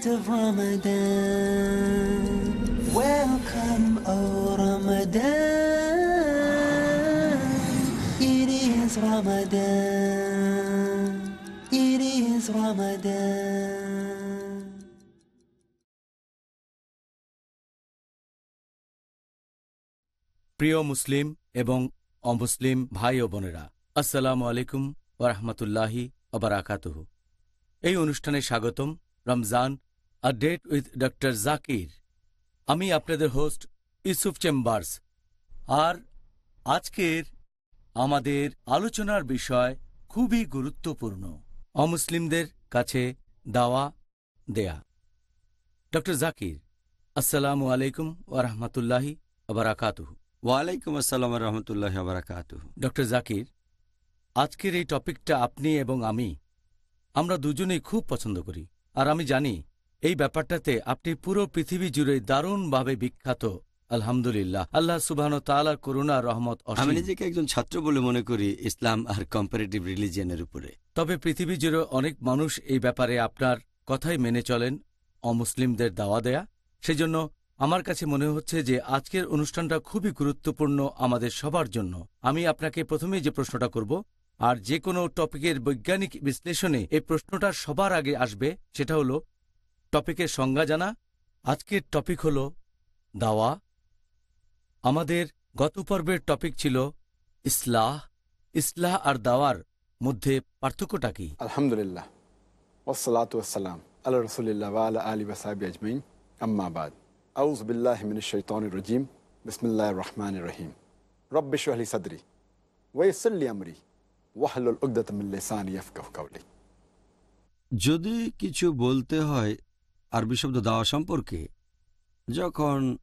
Night of Ramadan. Welcome, O Ramadan. It is Ramadan. It is Ramadan. প্রিয় মুসলিম এবং অমুসলিম ভাই ও বোনেরা আসসালামু আলাইকুম ওরহমতুল্লাহি অবরাকাতুহ এই অনুষ্ঠানে স্বাগতম Ramzan a date with doctor Zakir আমি আপনাদের হোস্ট ইউসুফ চেম্বার্স আর আজকের আমাদের আলোচনার বিষয় খুবই গুরুত্বপূর্ণ। অমুসলিমদের কাছে দাওয়া দেয়া। ডক্টর জাকির আসসালামু আলাইকুম ওরহমতুল্লাহি অবরাকাতুহ ওয়ালাইকুম আসসালাম রহমতুল্লাহ বারাকাত ডক্টর জাকির আজকের এই টপিকটা আপনি এবং আমি আমরা দুজনেই খুব পছন্দ করি। আর আমি জানি এই ব্যাপারটাতে আপনি পুরো পৃথিবী জুড়ে দারুণভাবে বিখ্যাত। আলহামদুলিল্লাহ। আল্লাহ সুবাহন তালার করুণা রহমত আমি। নিজেকে একজন ছাত্র বলে মনে করি ইসলাম আর কম্পারেটিভ রিলিজিয়নের উপরে। তবে পৃথিবী জুড়ে অনেক মানুষ এই ব্যাপারে আপনার কথাই মেনে চলেন অমুসলিমদের দাওয়া দেয়া। সেজন্য আমার কাছে মনে হচ্ছে যে আজকের অনুষ্ঠানটা খুবই গুরুত্বপূর্ণ আমাদের সবার জন্য। আমি আপনাকে প্রথমেই যে প্রশ্নটা করব আর যে কোনো টপিকের বৈজ্ঞানিক বিশ্লেষণে এই প্রশ্নটা সবার আগে আসবে সেটা হলো টপিকের সংজ্ঞা জানা। আজকের টপিক হল দাওয়া। আমাদের গত পর্বের টপিক ছিল ইসলাহ। ইসলাহ আর দাওয়ার মধ্যে পার্থক্যটা কি? আলহামদুলিল্লাহ। ওসলাত ওসালাম আল্লাহ রসুলিল্লাহ আলা আলী ওসাহাবি আজমাইন। আম্মাবাদ আউজ বিল্লাহ মিন শৈতান রজিম। বিসমিল্লাহ রহমান রহিম। রব্বিশ আলী সদরি ওয়েসল্লি আমরি ওয়াহলুল কাউলি যদি কিছু বলতে হয় আরবি শব্দ দাওয়া সম্পর্কে। যখন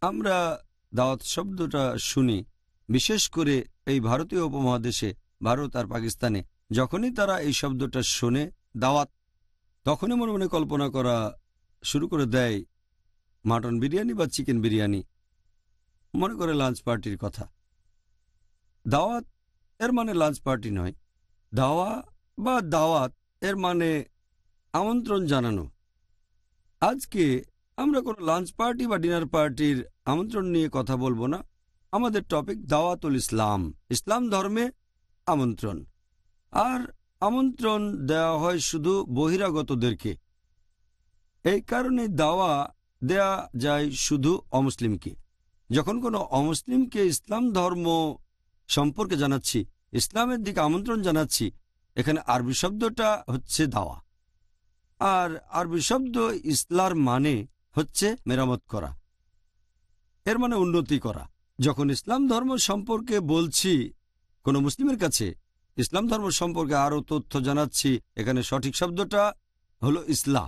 আমরা দাওয়াত শব্দটা শুনি, বিশেষ করে এই ভারতীয় উপমহাদেশে, ভারত আর পাকিস্তানে, যখনই তারা এই শব্দটা শোনে দাওয়াত, তখনই মনে মনে কল্পনা করা শুরু করে দেয় মাটন বিরিয়ানি বা চিকেন বিরিয়ানি। মনে করে লাঞ্চ পার্টির কথা। দাওয়াত এর মানে লাঞ্চ পার্টি নয়। দাওয়া বা দাওয়াত এর মানে আমন্ত্রণ জানানো। আজকে আমরা কোনো লাঞ্চ পার্টি বা ডিনার পার্টির আমন্ত্রণ নিয়ে কথা বলব না। আমাদের টপিক দাওয়াতুল ইসলাম ইসলাম ধর্মে আমন্ত্রণ। আর আমন্ত্রণ দেওয়া হয় শুধু বহিরাগতদেরকে। এই কারণে দাওয়া দেয়া যায় শুধু অমুসলিমকে। যখন কোনো অমুসলিমকে ইসলাম ধর্ম সম্পর্কে জানাচ্ছি, ইসলামের দিকে আমন্ত্রণ জানাচ্ছি, এখানে আরবি শব্দটা হচ্ছে দাওয়া। আর আরবি শব্দ ইসলার মানে হচ্ছে মেরামত করা। এর মানে উন্নতি করা। যখন ইসলাম ধর্ম সম্পর্কে বলছি, কোনো মুসলিমের কাছে, ইসলাম ধর্ম সম্পর্কে আরও তথ্য জানাচ্ছি, এখানে সঠিক শব্দটা হলো ইসলাহ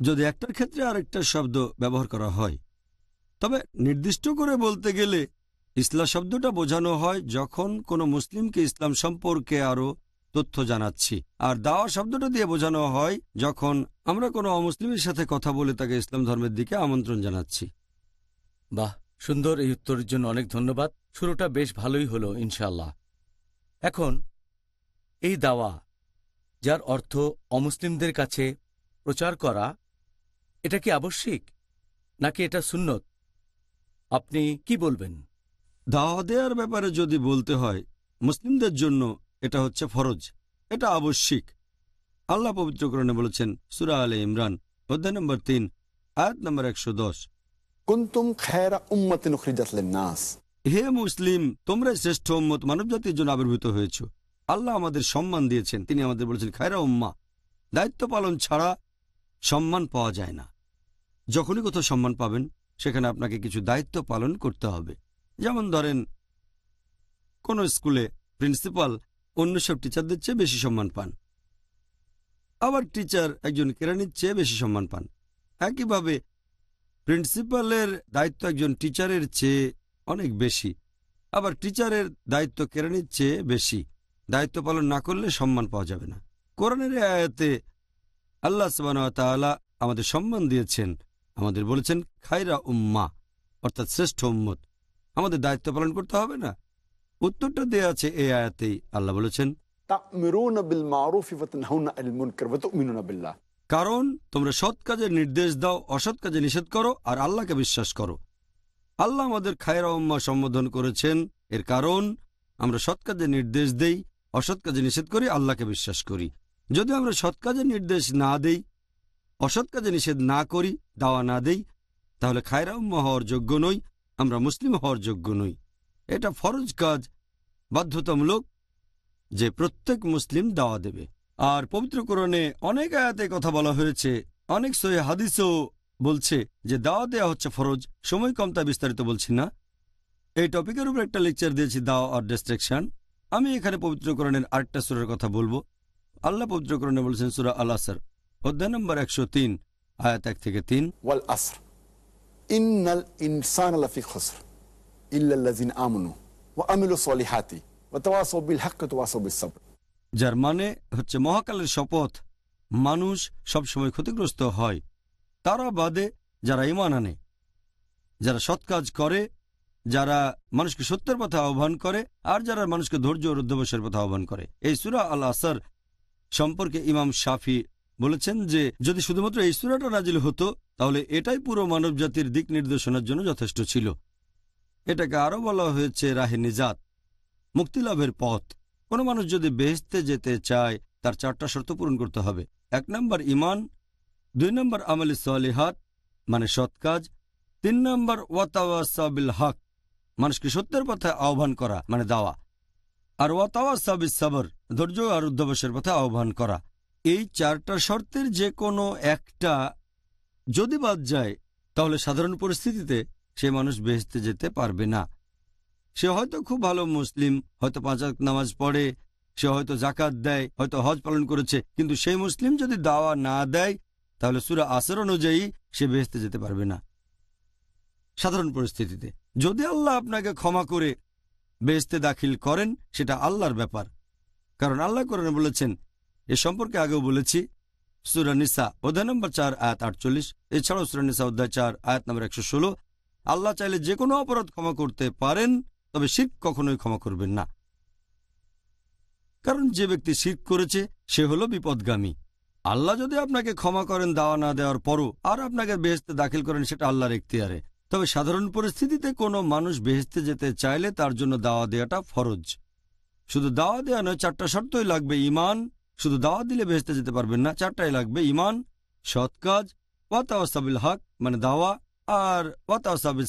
যদি একটার ক্ষেত্রে আরেকটা শব্দ ব্যবহার করা হয়, তবে নির্দিষ্ট করে বলতে গেলে ইসলাম শব্দটা বোঝানো হয় যখন কোনো মুসলিমকে ইসলাম সম্পর্কে আরও তথ্য জানাচ্ছি। আর দাওয়া শব্দটা দিয়ে বোঝানো হয় যখন আমরা কোনো অমুসলিমের সাথে কথা বলে তাকে ইসলাম ধর্মের দিকে আমন্ত্রণ জানাচ্ছি। বাহ সুন্দর এই উত্তরের জন্য অনেক ধন্যবাদ। শুরুটা বেশ ভালোই হলো ইনশাল্লাহ এখন এই দাওয়া যার অর্থ অমুসলিমদের কাছে প্রচার করা এটা কি আবশ্যিক? নাকি এটা সুন্নত? আপনি কি বলবেন? দাওয়া দেওয়ার ব্যাপারে যদি বলতে হয় মুসলিমদের জন্য এটা হচ্ছে ফরজ এটা আবশ্যিক। আল্লাহ পবিত্রকরণে বলেছেন সুরা আলে ইমরান অধ্যায় নম্বর তিন আয়াত নম্বর একশো দশ। কুন্তুম উম্মতিন হে মুসলিম তোমরা শ্রেষ্ঠ উম্মত মানবজাতির জন্য আবির্ভূত হয়েছ। আল্লাহ আমাদের সম্মান দিয়েছেন তিনি আমাদের বলেছেন খায়রা উম্মা দায়িত্ব পালন ছাড়া সম্মান পাওয়া যায় না। যখনই কোথাও সম্মান পাবেন সেখানে আপনাকে কিছু দায়িত্ব পালন করতে হবে। যেমন ধরেন কোনো স্কুলে প্রিন্সিপাল অন্য সব টিচারদের চেয়ে বেশি সম্মান পান। আবার টিচার একজন কেরানির চেয়ে বেশি সম্মান পান। একইভাবে প্রিন্সিপালের দায়িত্ব একজন টিচারের চেয়ে অনেক বেশি। আবার টিচারের দায়িত্ব কেরানির চেয়ে বেশি। দায়িত্ব পালন না করলে সম্মান পাওয়া যাবে না। কোরআনের আয়াতে আল্লাহ তাআলা আমাদের সম্মান দিয়েছেন। আমাদের বলেছেন, খায়রা উম্মা অর্থাৎ শ্রেষ্ঠ উম্মত। আমাদের দায়িত্ব পালন করতে হবে না। উত্তরটা দেয়া আছে এই আয়াতেই। আল্লাহ বলেছেন কারণ তোমরা সৎ কাজের নির্দেশ দাও অসৎ কাজে নিষেধ করো আর আল্লাহকে বিশ্বাস করো। আল্লাহ আমাদের খায়রা উম্মা সম্বোধন করেছেন এর কারণ আমরা সৎ কাজের নির্দেশ দেই অসৎ কাজে নিষেধ করি আল্লাহকে বিশ্বাস করি। যদি আমরা সৎ কাজের নির্দেশ না দেই অসৎ কাজে নিষেধ না করি দাওয়া না দেই তাহলে খায়রা উম্মা হওয়ার যোগ্য নই আমরা মুসলিম হওয়ার যোগ্য নই। এটা ফরজ কাজ, বাধ্যতামূলক, যে প্রত্যেক মুসলিম দাওয়া দেবে। আর পবিত্র কোরআনে অনেক আয়াতে কথা বলা হয়েছে, অনেক সহি হাদিসও বলছে যে দাওয়া দেওয়া হচ্ছে ফরজ, সময় কম তা বিস্তারিত বলছি না। এই টপিকের উপর একটা লেকচার দিয়েছি দাওয়া আর ডিস্ট্রাকশন। আমি এখানে পবিত্র কোরআনের আরেকটা সুরের কথা বলব। আল্লাহ পবিত্র কোরআনে বলছেন সুরা আল আসর অধ্যায় নম্বর একশো তিন, আয়াত এক থেকে তিন। ওয়াল আসর ইন্নাল ইনসানা আমানু বিস সাবর যার মানে হচ্ছে মহাকালের শপথ, মানুষ সবসময় ক্ষতিগ্রস্ত হয়। তারা বাদে যারা ইমান আনে, যারা সৎ কাজ করে, যারা মানুষকে সত্যের পথে আহ্বান করে, আর যারা মানুষকে ধৈর্য ও রুদ্ধবসের পথে আহ্বান করে। এই সুরা আল আসর সম্পর্কে ইমাম শাফি বলেছেন যে, যদি শুধুমাত্র এই সুরাটা নাজিল হতো, তাহলে এটাই পুরো মানবজাতির দিক নির্দেশনার জন্য যথেষ্ট ছিল। এটাকে আরও বলা হয়েছে রাহে নিজাত, মুক্তিলাভের পথ। কোনো মানুষ যদি বেহেস্তে যেতে চায়, তার চারটা শর্ত পূরণ করতে হবে। এক নম্বর ইমান দুই নম্বর আমলি সালিহাত মানে সৎ কাজ, তিন নম্বর ওয়াতাওয়াসাবিল হক, মানুষকে সত্যের পথে আহ্বান করা মানে দাওয়া। আর ওয়াতাওয়াসাবিস সাবর, ধৈর্য আর উদ্ধবসের পথে আহ্বান করা। এই চারটা শর্তের যে কোনো একটা যদি বাদ যায়, তাহলে সাধারণ পরিস্থিতিতে সে মানুষ বেহেস্তে যেতে পারবে না। সে হয়তো খুব ভালো মুসলিম, হয়তো পাঁচ নামাজ পড়ে, সে হয়তো জাকাত দেয়, হয়তো হজ পালন করেছে, কিন্তু সেই মুসলিম যদি দাওয়া না দেয়, তাহলে সুরা আসর অনুযায়ী সে বেহেস্তে যেতে পারবে না। সাধারণ পরিস্থিতিতে, যদি আল্লাহ আপনাকে ক্ষমা করে বেহেস্তে দাখিল করেন, সেটা আল্লাহর ব্যাপার। কারণ আল্লাহ করেন বলেছেন, এ সম্পর্কে আগেও বলেছি, সুরা নিসা অধ্যায় নম্বর চার, আয়াত আটচল্লিশ, এছাড়াও সুরা নিসা অধ্যায় চার, আয়াত নম্বর একশো ষোলো আল্লাহ চাইলে যে কোনো অপরাধ ক্ষমা করতে পারেন, তবে শির্ক কখনোই ক্ষমা করবেন না। কারণ যে ব্যক্তি শির্ক করেছে, সে হলো বিপদগামী। আল্লাহ যদি আপনাকে ক্ষমা করেন, দাওয়া না দেওয়ার পরও আর আপনাকে বেহেস্তে দাখিল করেন, সেটা আল্লাহর এখতিয়ারে। তবে সাধারণ পরিস্থিতিতে কোনো মানুষ বেহেস্তে যেতে চাইলে তার জন্য দাওয়া দেওয়াটা ফরজ। শুধু দাওয়া দেওয়া নয়, চারটা শর্তই লাগবে ইমান শুধু দাওয়া দিলে বেহেস্তে যেতে পারবেন না, চারটাই লাগবে ইমান সৎ কাজ ওয়াতাওয়াসাবিল হক মানে দাওয়া আর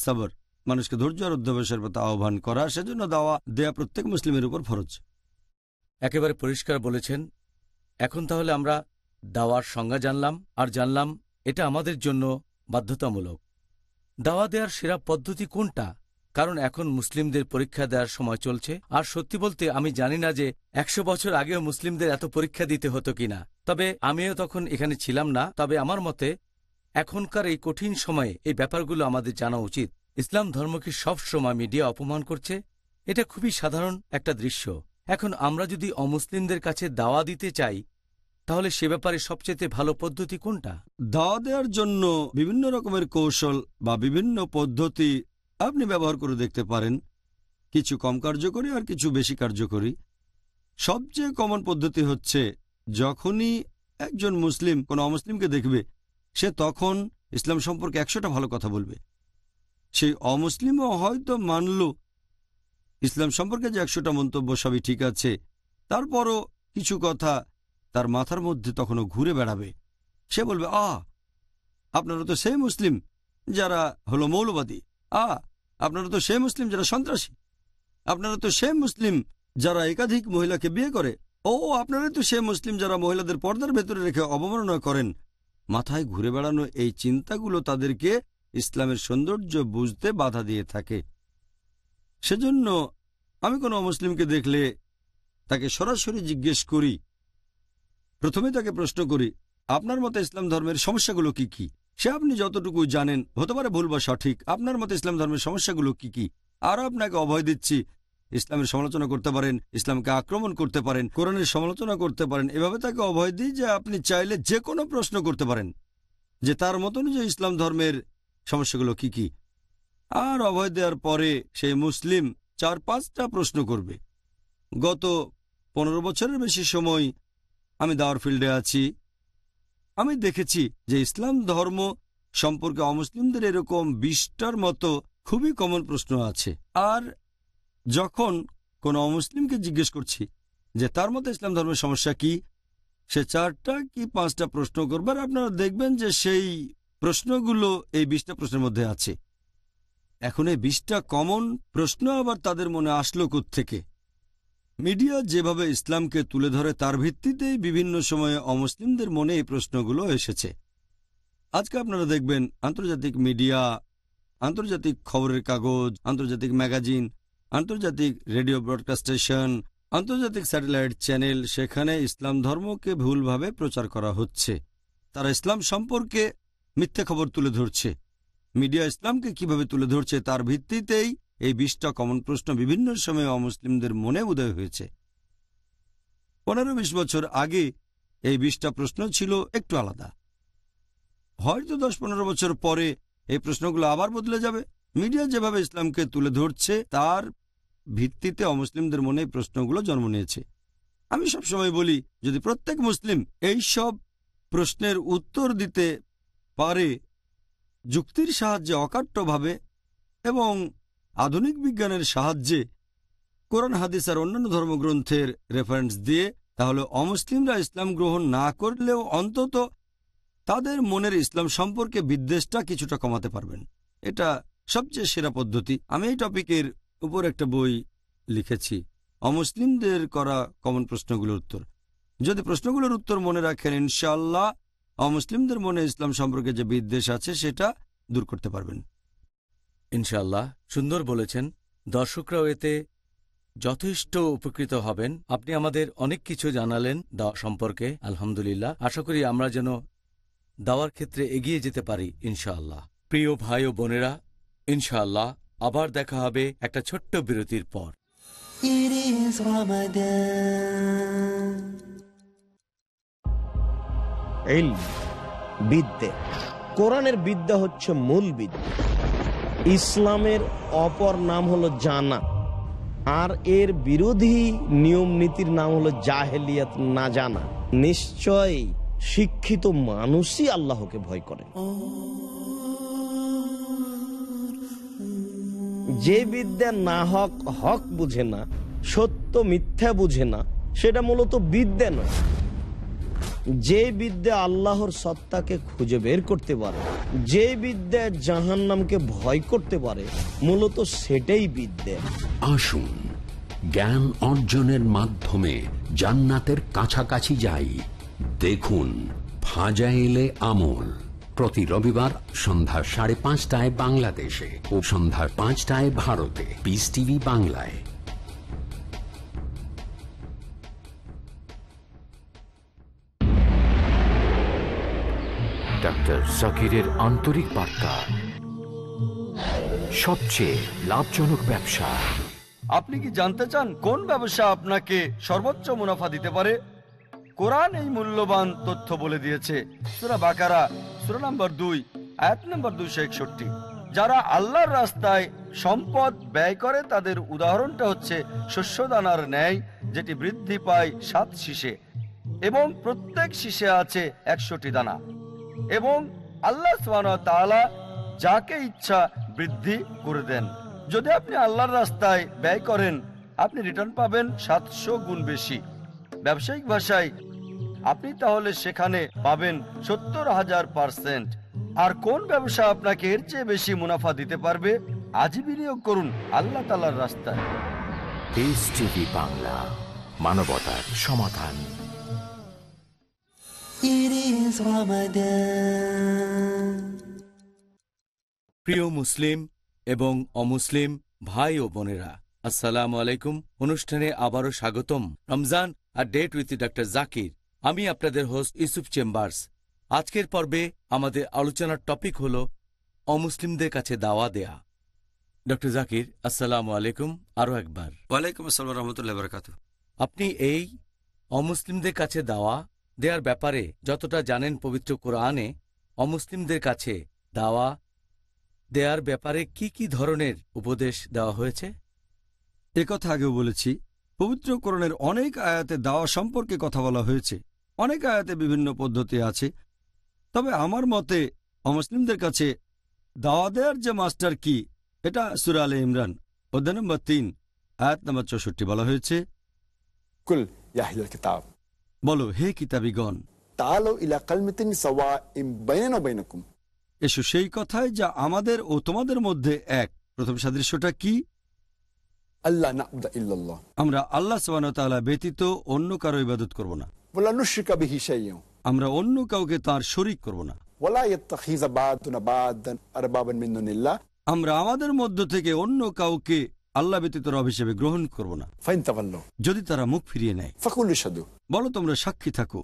সাবর। মানুষকে ধৈর্য আর অধ্যবসায়ের পথে আহ্বান করা, সেজন্য দাওয়া দেয়া প্রত্যেক মুসলিমের উপর ফরজ। একেবারে পরিষ্কার বলেছেন, এখন তাহলে আমরা দাওয়ার সংজ্ঞা জানলাম, আর জানলাম এটা আমাদের জন্য বাধ্যতামূলক। দাওয়া দেওয়ার সেরা পদ্ধতি কোনটা? কারণ এখন মুসলিমদের পরীক্ষা দেওয়ার সময় চলছে, আর সত্যি বলতে আমি জানি না যে একশো বছর আগেও মুসলিমদের এত পরীক্ষা দিতে হতো কিনা। তবে আমিও তখন এখানে ছিলাম না, তবে আমার মতে এখনকার এই কঠিন সময়ে এই ব্যাপারগুলো আমাদের জানা উচিত। ইসলাম ধর্মকে সব সময় মিডিয়া অপমান করছে, এটা খুবই সাধারণ একটা দৃশ্য। এখন আমরা যদি অমুসলিমদের কাছে দাওয়া দিতে চাই, তাহলে সে ব্যাপারে সবচেয়ে ভালো পদ্ধতি কোনটা? দাওয়া দেওয়ার জন্য বিভিন্ন রকমের কৌশল বা বিভিন্ন পদ্ধতি আপনি ব্যবহার করে দেখতে পারেন। কিছু কম কার্যকরী আর কিছু বেশি কার্যকরী। সবচেয়ে কমন পদ্ধতি হচ্ছে, যখনই একজন মুসলিম, কোনো অমুসলিমকে দেখবে সে তখন ইসলাম সম্পর্কে একশোটা ভালো কথা বলবে। সেই অমুসলিমও হয়তো মানল, ইসলাম সম্পর্কে যে একশোটা মন্তব্য সবই ঠিক আছে, তারপরও কিছু কথা তার মাথার মধ্যে তখনও ঘুরে বেড়াবে। সে বলবে আ আপনারা তো সেই মুসলিম যারা হলো মৌলবাদী। আ আপনারা তো সেই মুসলিম যারা সন্ত্রাসী। আপনারা তো সেই মুসলিম যারা একাধিক মহিলাকে বিয়ে করে। ও, আপনারাই তো সে মুসলিম যারা মহিলাদের পর্দার ভেতরে রেখে অবমাননা করেন। মাথায় ঘুরে বেড়ানো এই চিন্তাগুলো তাদেরকে ইসলামের সৌন্দর্য বুঝতে বাধা দিয়ে থাকে। সেজন্য আমি কোনো মুসলিমকে দেখলে তাকে সরাসরি জিজ্ঞেস করি প্রথমে তাকে প্রশ্ন করি, আপনার মতে ইসলাম ধর্মের সমস্যাগুলো কি কি? সে আপনি যতটুকু জানেন, হতে পারে ভুল বা সঠিক, আপনার মতে ইসলাম ধর্মের সমস্যাগুলো কি কি? আর আপনাকে অভয় দিচ্ছি ইসলামের সমালোচনা করতে পারেন, ইসলামকে আক্রমণ করতে পারেন, কোরআনের সমালোচনা করতে পারেন, এভাবে তাকে অভয় দিই যে আপনি চাইলে যে কোনো প্রশ্ন করতে পারেন। যে তার মত অনুযায়ী ইসলাম ধর্মের সমস্যাগুলো কি কি। আর অভয় দেওয়ার পরে সেই মুসলিম চার পাঁচটা প্রশ্ন করবে। গত পনেরো বছরের বেশি সময় আমি দাওয়ার ফিল্ডে আছি। আমি দেখেছি যে ইসলাম ধর্ম সম্পর্কে অমুসলিমদের এরকম বিশটার মতো খুবই কমন প্রশ্ন আছে। আর যখন কোনো অমুসলিমকে জিজ্ঞেস করছি যে তার মতো ইসলাম ধর্মের সমস্যা কি, সে চারটা কি পাঁচটা প্রশ্ন করবার আপনারা দেখবেন যে সেই প্রশ্নগুলো এই বিশটা প্রশ্নের মধ্যে আছে। এখন এই বিশটা কমন প্রশ্ন আবার তাদের মনে আসলো থেকে মিডিয়া যেভাবে ইসলামকে তুলে ধরে তার ভিত্তিতেই বিভিন্ন সময়ে অমুসলিমদের মনে এই প্রশ্নগুলো এসেছে। আজকে আপনারা দেখবেন আন্তর্জাতিক মিডিয়া, আন্তর্জাতিক খবরের কাগজ, আন্তর্জাতিক ম্যাগাজিন আন্তর্জাতিক রেডিও ব্রডকাস্ট স্টেশন, আন্তর্জাতিক স্যাটেলাইট চ্যানেল, সেখানে ইসলাম ধর্মকে ভুলভাবে প্রচার করা হচ্ছে। তারা ইসলাম সম্পর্কে মিথ্যে খবর তুলে ধরছে। মিডিয়া ইসলামকে কীভাবে তুলে ধরছে তার ভিত্তিতেই এই বিশটা কমন প্রশ্ন বিভিন্ন সময়ে অমুসলিমদের মনে উদয় হয়েছে। পনেরো বিশ বছর আগে এই বিশটা প্রশ্ন ছিল একটু আলাদা। হয়তো দশ পনেরো বছর পরে এই প্রশ্নগুলো আবার বদলে যাবে। মিডিয়া যেভাবে ইসলামকে তুলে ধরছে, তার ভিত্তিতে অমুসলিমদের মনে এই প্রশ্নগুলো জন্ম নিয়েছে। আমি সবসময় বলি, যদি প্রত্যেক মুসলিম এই সব প্রশ্নের উত্তর দিতে পারে, যুক্তির সাহায্যে, অকাট্যভাবে এবং আধুনিক বিজ্ঞানের সাহায্যে কোরআন, হাদিস আর অন্যান্য ধর্মগ্রন্থের রেফারেন্স দিয়ে, তাহলে অমুসলিমরা ইসলাম গ্রহণ না করলেও অন্তত তাদের মনের ইসলাম সম্পর্কে বিদ্বেষটা কিছুটা কমাতে পারবেন। এটা সবচেয়ে সেরা পদ্ধতি। আমি এই টপিকের উপর একটা বই লিখেছি। অমুসলিমদের করা কমন প্রশ্নগুলোর উত্তর। যদি প্রশ্নগুলোর উত্তর মনে রাখেন ইনশাল্লাহ অমুসলিমদের মনে ইসলাম সম্পর্কে যে বিদ্বেষ আছে, সেটা দূর করতে পারবেন। ইনশাল্লাহ সুন্দর বলেছেন। দর্শকরাও এতে যথেষ্ট উপকৃত হবেন। আপনি আমাদের অনেক কিছু জানালেন দাওয়া সম্পর্কে, আলহামদুলিল্লাহ। আশা করি আমরা যেন দাওয়ার ক্ষেত্রে এগিয়ে যেতে পারি, ইনশাআল্লাহ। প্রিয় ভাই ও বোনেরা, ইনশাআল্লাহ আবার দেখা হবে একটা ছোট্ট বিরতির পর. বিদ্যে। কোরআনের বিদ্যা হচ্ছে মূল বিদ্যা। ইসলামের অপর নাম হলো জানা। আর এর বিরোধী নিয়ম নীতির নাম হলো জাহেলিয়াত না জানা। নিশ্চয় শিক্ষিত মানুষই আল্লাহকে ভয় করে। যে বিদ্যা না হক হক বুঝে না, সত্য মিথ্যা বুঝে না, সেটা মূলত বিদ্যা নয়। যে বিদ্যা আল্লাহর সত্তাকে খুঁজে বের করতে পারে, যে বিদ্যা জাহান নামকে ভয় করতে পারে, মূলত সেটাই বিদ্যা। আসুন, জ্ঞান অর্জনের মাধ্যমে জান্নাতের কাছাকাছি যাই। দেখুন ফাজাইলে আমল। প্রতি রবিবার সন্ধ্যা সাড়ে পাঁচটায় বাংলাদেশে ও সন্ধ্যা পাঁচটায় ভারতে। পিস টিভি বাংলায়। ডাক্তার জাকিরের আন্তরিক বার্তা। সবচেয়ে লাভজনক ব্যবসা। আপনি কি জানতে চান কোন ব্যবসা আপনাকে সর্বোচ্চ মুনাফা দিতে পারে? কোরআন এই মূল্যবান তথ্য বলে দিয়েছে। সুরা বাকারা নম্বর দুই নম্বর দুইশো একষট্টি। যারা আল্লাহর রাস্তায় সম্পদ ব্যয় করে, তাদের উদাহরণটা হচ্ছে শস্যদানার ন্যায়, যেটি বৃদ্ধি পায় সাত শীষে, এবং প্রত্যেক শীষে আছে একশোটি দানা। এবং আল্লাহ ওয়া যাকে ইচ্ছা বৃদ্ধি করে দেন। যদি আপনি আল্লাহর রাস্তায় ব্যয় করেন, আপনি রিটার্ন পাবেন সাতশো গুণ বেশি। ব্যবসায়িক ভাষায় আপনি তাহলে সেখানে পাবেন সত্তর হাজার পার্সেন্ট। আর কোন ব্যবসা আপনাকে এর চেয়ে বেশি মুনাফা দিতে পারবে আজই বিনিয়োগ করুন আল্লাহ তালার রাস্তায়। বাংলা মানবতার সমাধান. প্রিয় মুসলিম এবং অমুসলিম ভাই ও বোনেরা আসসালামু আলাইকুম। অনুষ্ঠানে আবারও স্বাগতম। রমজান আর ডেট উইথ ডাক্তার জাকির। আমি আপনাদের হোস্ট ইউসুফ চেম্বার্স। আজকের পর্বে আমাদের আলোচনার টপিক হল অমুসলিমদের কাছে দাওয়া দেয়া। ডক্টর জাকির আসসালামু আলাইকুম আরও একবার। ওয়ালাইকুম আসসালাম রহমতুল্লাহ বরকাত আপনি এই অমুসলিমদের কাছে দাওয়া দেওয়ার ব্যাপারে যতটা জানেন পবিত্র কোরআনে অমুসলিমদের কাছে দাওয়া দেওয়ার ব্যাপারে কি কি ধরনের উপদেশ দেওয়া হয়েছে? কথা আগেও বলেছি পবিত্র করণের অনেক আয়াতে দাওয়া সম্পর্কে কথা বলা হয়েছে। অনেক আয়াতে বিভিন্ন পদ্ধতি আছে। তবে আমার মতে অমুসলিমদের কাছে দাওয়া দেওয়ার যে মাস্টার কি এটা সুরা আলে ইমরান অধ্যায় নম্বর তিন আয়াত নম্বর চৌষট্টি বলা হয়েছে। কুল ইয়াহিল কিতাব। বলো হে কিতাবিগণ। তালো সাওয়া বাইনাকুম। এসো সেই কথায় যা আমাদের ও তোমাদের মধ্যে এক। প্রথম সাদৃশ্যটা কি? আল্লাহ আমরা আল্লাহ সাবানতালা ব্যতীত অন্য কারও ইবাদত করব না। আমরা অন্য কাউকে তার শরিক করব না। আমরা আমাদের মধ্য থেকে অন্য কাউকে আল্লাহ ব্যতীত রব হিসেবে গ্রহণ করব না। যদি তারা মুখ ফিরিয়ে নেয়। বলো তোমরা সাক্ষী থাকো।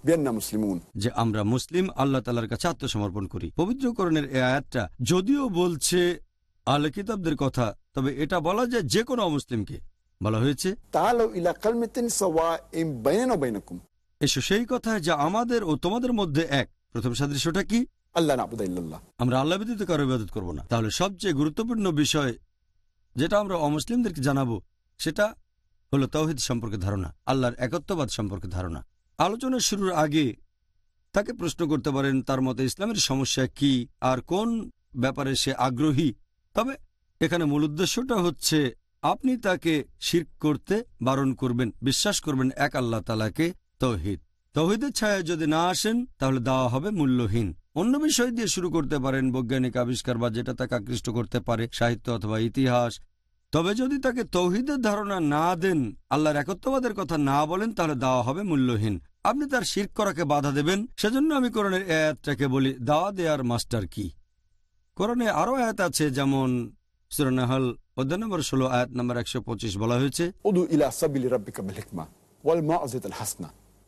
যে আমরা মুসলিম আল্লাহ তালার কাছে আত্মসমর্পণ করি। পবিত্রকরণের এ আয়াতটা যদিও বলছে আল কিতাবদের কথা তবে এটা বলা যায় যে কোনো অমুসলিমকে। বলা হয়েছে এসো সেই কথায় যা আমাদের ও তোমাদের মধ্যে এক। প্রথম সাদৃশ্যটা কি? আল্লাহ নাবুদা ইল্লাল্লাহ। আমরা আল্লাহ ব্যতীত কারও ইবাদত করব না। তাহলে সবচেয়ে গুরুত্বপূর্ণ বিষয় যেটা আমরা অমুসলিমদেরকে জানাব সেটা হলো তৌহিদ সম্পর্কে ধারণা আল্লাহর একত্ববাদ সম্পর্কে ধারণা। আলোচনা শুরুর আগে তাকে প্রশ্ন করতে পারেন তার মতে ইসলামের সমস্যা কি আর কোন ব্যাপারে সে আগ্রহী? তবে এখানে মূল উদ্দেশ্যটা হচ্ছে আপনি তাকে শির্ক করতে বারণ করবেন বিশ্বাস করবেন এক আল্লাহ তালাকে তৌহিদ। তৌহিদের ছায়া যদি না আসেন, তাহলে দেওয়া হবে মূল্যহীন। অন্য বিষয় দিয়ে শুরু করতে পারেন বৈজ্ঞানিক আবিষ্কার বা যেটা তাকে আকৃষ্ট করতে পারে, সাহিত্য অথবা ইতিহাস। তবে যদি তাকে তৌহিদের ধারণা না দেন, আল্লাহর একত্ববাদের কথা না বলেন, তাহলে দেওয়া হবে মূল্যহীন। আপনি তার শির করাকে বাধা দেবেন। সেজন্য আমি কোরআনের এই আয়াতটাকে বলি, দাওয়া দেয়ার মাস্টার কি? কোরআনে আরও আয়াত আছে, যেমন সুরানাহল অধ্যায় নম্বর ষোলো, আয়াত নম্বর একশো পঁচিশ বলা হয়েছে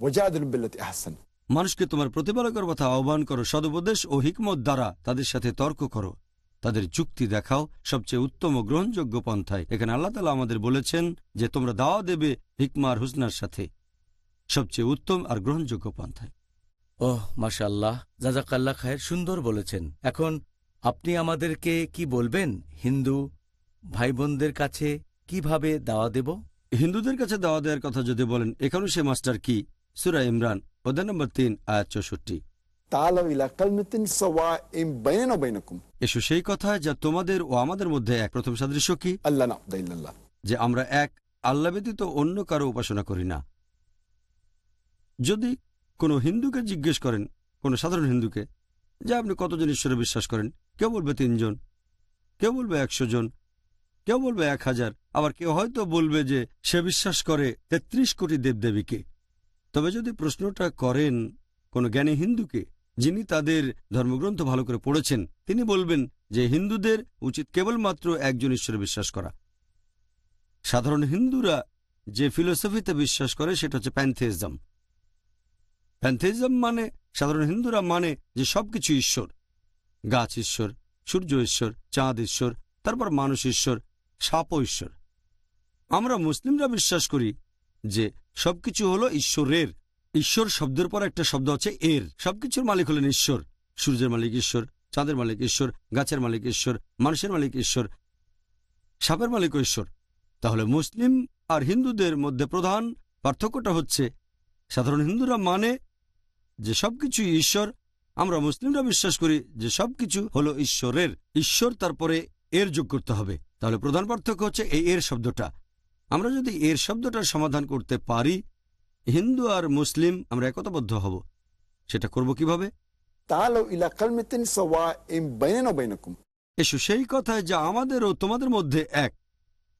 বিল্লাতি আহসান। মানুষকে তোমার প্রতিপালকের কথা আহ্বান করো সদুপদেশ ও হিকমত দ্বারা তাদের সাথে তর্ক করো। তাদের যুক্তি দেখাও সবচেয়ে উত্তম ও গ্রহণযোগ্য পন্থায়। এখানে আল্লাহ তালা আমাদের বলেছেন যে তোমরা দাওয়া দেবে হিকমার হুসনার সাথে। সবচেয়ে উত্তম আর গ্রহণযোগ্য পন্থায়। ওহ মাশাল্লাহ জাজাকাল্লা খায়ের সুন্দর বলেছেন। এখন আপনি আমাদেরকে কি বলবেন? হিন্দু ভাই বোনদের কাছে কীভাবে দাওয়া দেব? হিন্দুদের কাছে দাওয়া দেওয়ার কথা যদি বলেন এখানেও সে মাস্টার কি? সুরা ইমরান অধ্যায় নম্বর তিন আয়াত চৌষট্টি এসো সেই কথা যা তোমাদের ও আমাদের মধ্যে এক প্রথম সাদৃশ্য কি? আল্লাহ যে আমরা এক আল্লাহ ব্যতীত অন্য কারও উপাসনা করি না। যদি কোনো হিন্দুকে জিজ্ঞেস করেন কোনো সাধারণ হিন্দুকে যে আপনি কতজন ঈশ্বরে বিশ্বাস করেন? কেউ বলবে তিনজন কেউ বলবে একশো জন কেউ বলবে এক হাজার আবার কেউ হয়তো বলবে যে সে বিশ্বাস করে তেত্রিশ কোটি দেবদেবীকে। তবে যদি প্রশ্নটা করেন কোনো জ্ঞানী হিন্দুকে, যিনি তাদের ধর্মগ্রন্থ ভালো করে পড়েছেন, তিনি বলবেন যে হিন্দুদের উচিত কেবলমাত্র একজন ঈশ্বরে বিশ্বাস করা। সাধারণ হিন্দুরা যে ফিলোসফিতে বিশ্বাস করে, সেটা হচ্ছে প্যান্থেজম প্যান্থেজম মানে সাধারণ হিন্দুরা মানে যে সবকিছু ঈশ্বর। গাছ ঈশ্বর, সূর্য ঈশ্বর, চাঁদ ঈশ্বর, তারপর মানুষ ঈশ্বর সাপ ঈশ্বর। আমরা মুসলিমরা বিশ্বাস করি যে সবকিছু হলো ঈশ্বরের। ঈশ্বর শব্দের পর একটা শব্দ আছে এর। সবকিছুর মালিক হলেন ঈশ্বর। সূর্যের মালিক ঈশ্বর, চাঁদের মালিক ঈশ্বর, গাছের মালিক ঈশ্বর, মানুষের মালিক ঈশ্বর, সাপের মালিক ঈশ্বর। তাহলে মুসলিম আর হিন্দুদের মধ্যে প্রধান পার্থক্যটা হচ্ছে, সাধারণ হিন্দুরা মানে যে সবকিছু ঈশ্বর, আমরা মুসলিমরা বিশ্বাস করি যে সবকিছু হলো ঈশ্বরের। ঈশ্বর তারপরে এর যোগ করতে হবে। তাহলে প্রধান পার্থক্য হচ্ছে এই এর শব্দটা। আমরা যদি এর শব্দটার সমাধান করতে পারি হিন্দু আর মুসলিম আমরা একতাবদ্ধ হব। সেটা করব কীভাবে? এসো সেই কথায় যা আমাদের ও তোমাদের মধ্যে এক।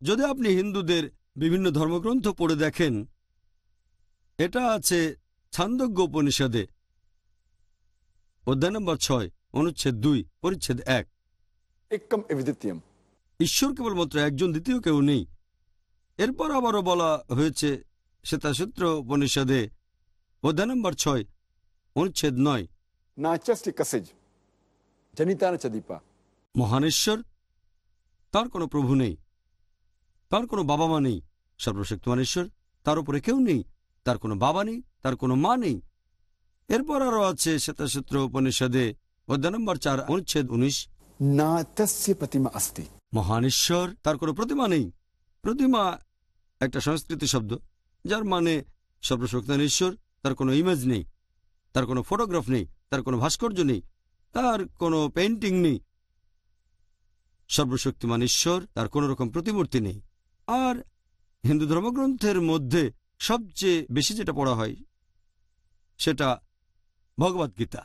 যদি আপনি হিন্দুদের বিভিন্ন ধর্মগ্রন্থ পড়ে দেখেন এটা আছে ছান্দজ্ঞ উপনিষদে অধ্যায় নম্বর ছয় অনুচ্ছেদ দুই পরিচ্ছেদ এক। একম ঈশ্বর কেবলমাত্র একজন দ্বিতীয় কেউ নেই। এরপর আবারও বলা হয়েছে শ্বেতাসূত্র উপনিষদে অধ্যায় নম্বর ছয় অনুচ্ছেদ নয়। মহানেশ্বর তার কোনো প্রভু নেই তার কোনো বাবা মা নেই সর্বশক্ত মানেশ্বর তার উপরে কেউ নেই তার কোনো বাবা নেই তার কোনো মা নেই। এরপর আরও আছে শ্বেতাসূত্র উপনিষদে অধ্যায় নম্বর চার অনুচ্ছেদ উনিশ। না প্রতিমা আস্তি। মহানেশ্বর তার কোনো প্রতিমা নেই প্রতিমা একটা সংস্কৃত শব্দ, যার মানে সর্বশক্তিমান ঈশ্বর, তার কোনো ইমেজ নেই, তার কোনো ফটোগ্রাফ নেই, তার কোনো ভাস্কর্য নেই, তার কোনো পেন্টিং নেই। সর্বশক্তিমান ঈশ্বর, তার কোনো রকম প্রতিমূর্তি নেই। আর হিন্দু ধর্মগ্রন্থের মধ্যে সবচেয়ে বেশি যেটা পড়া হয়, সেটা ভগবদ্গীতা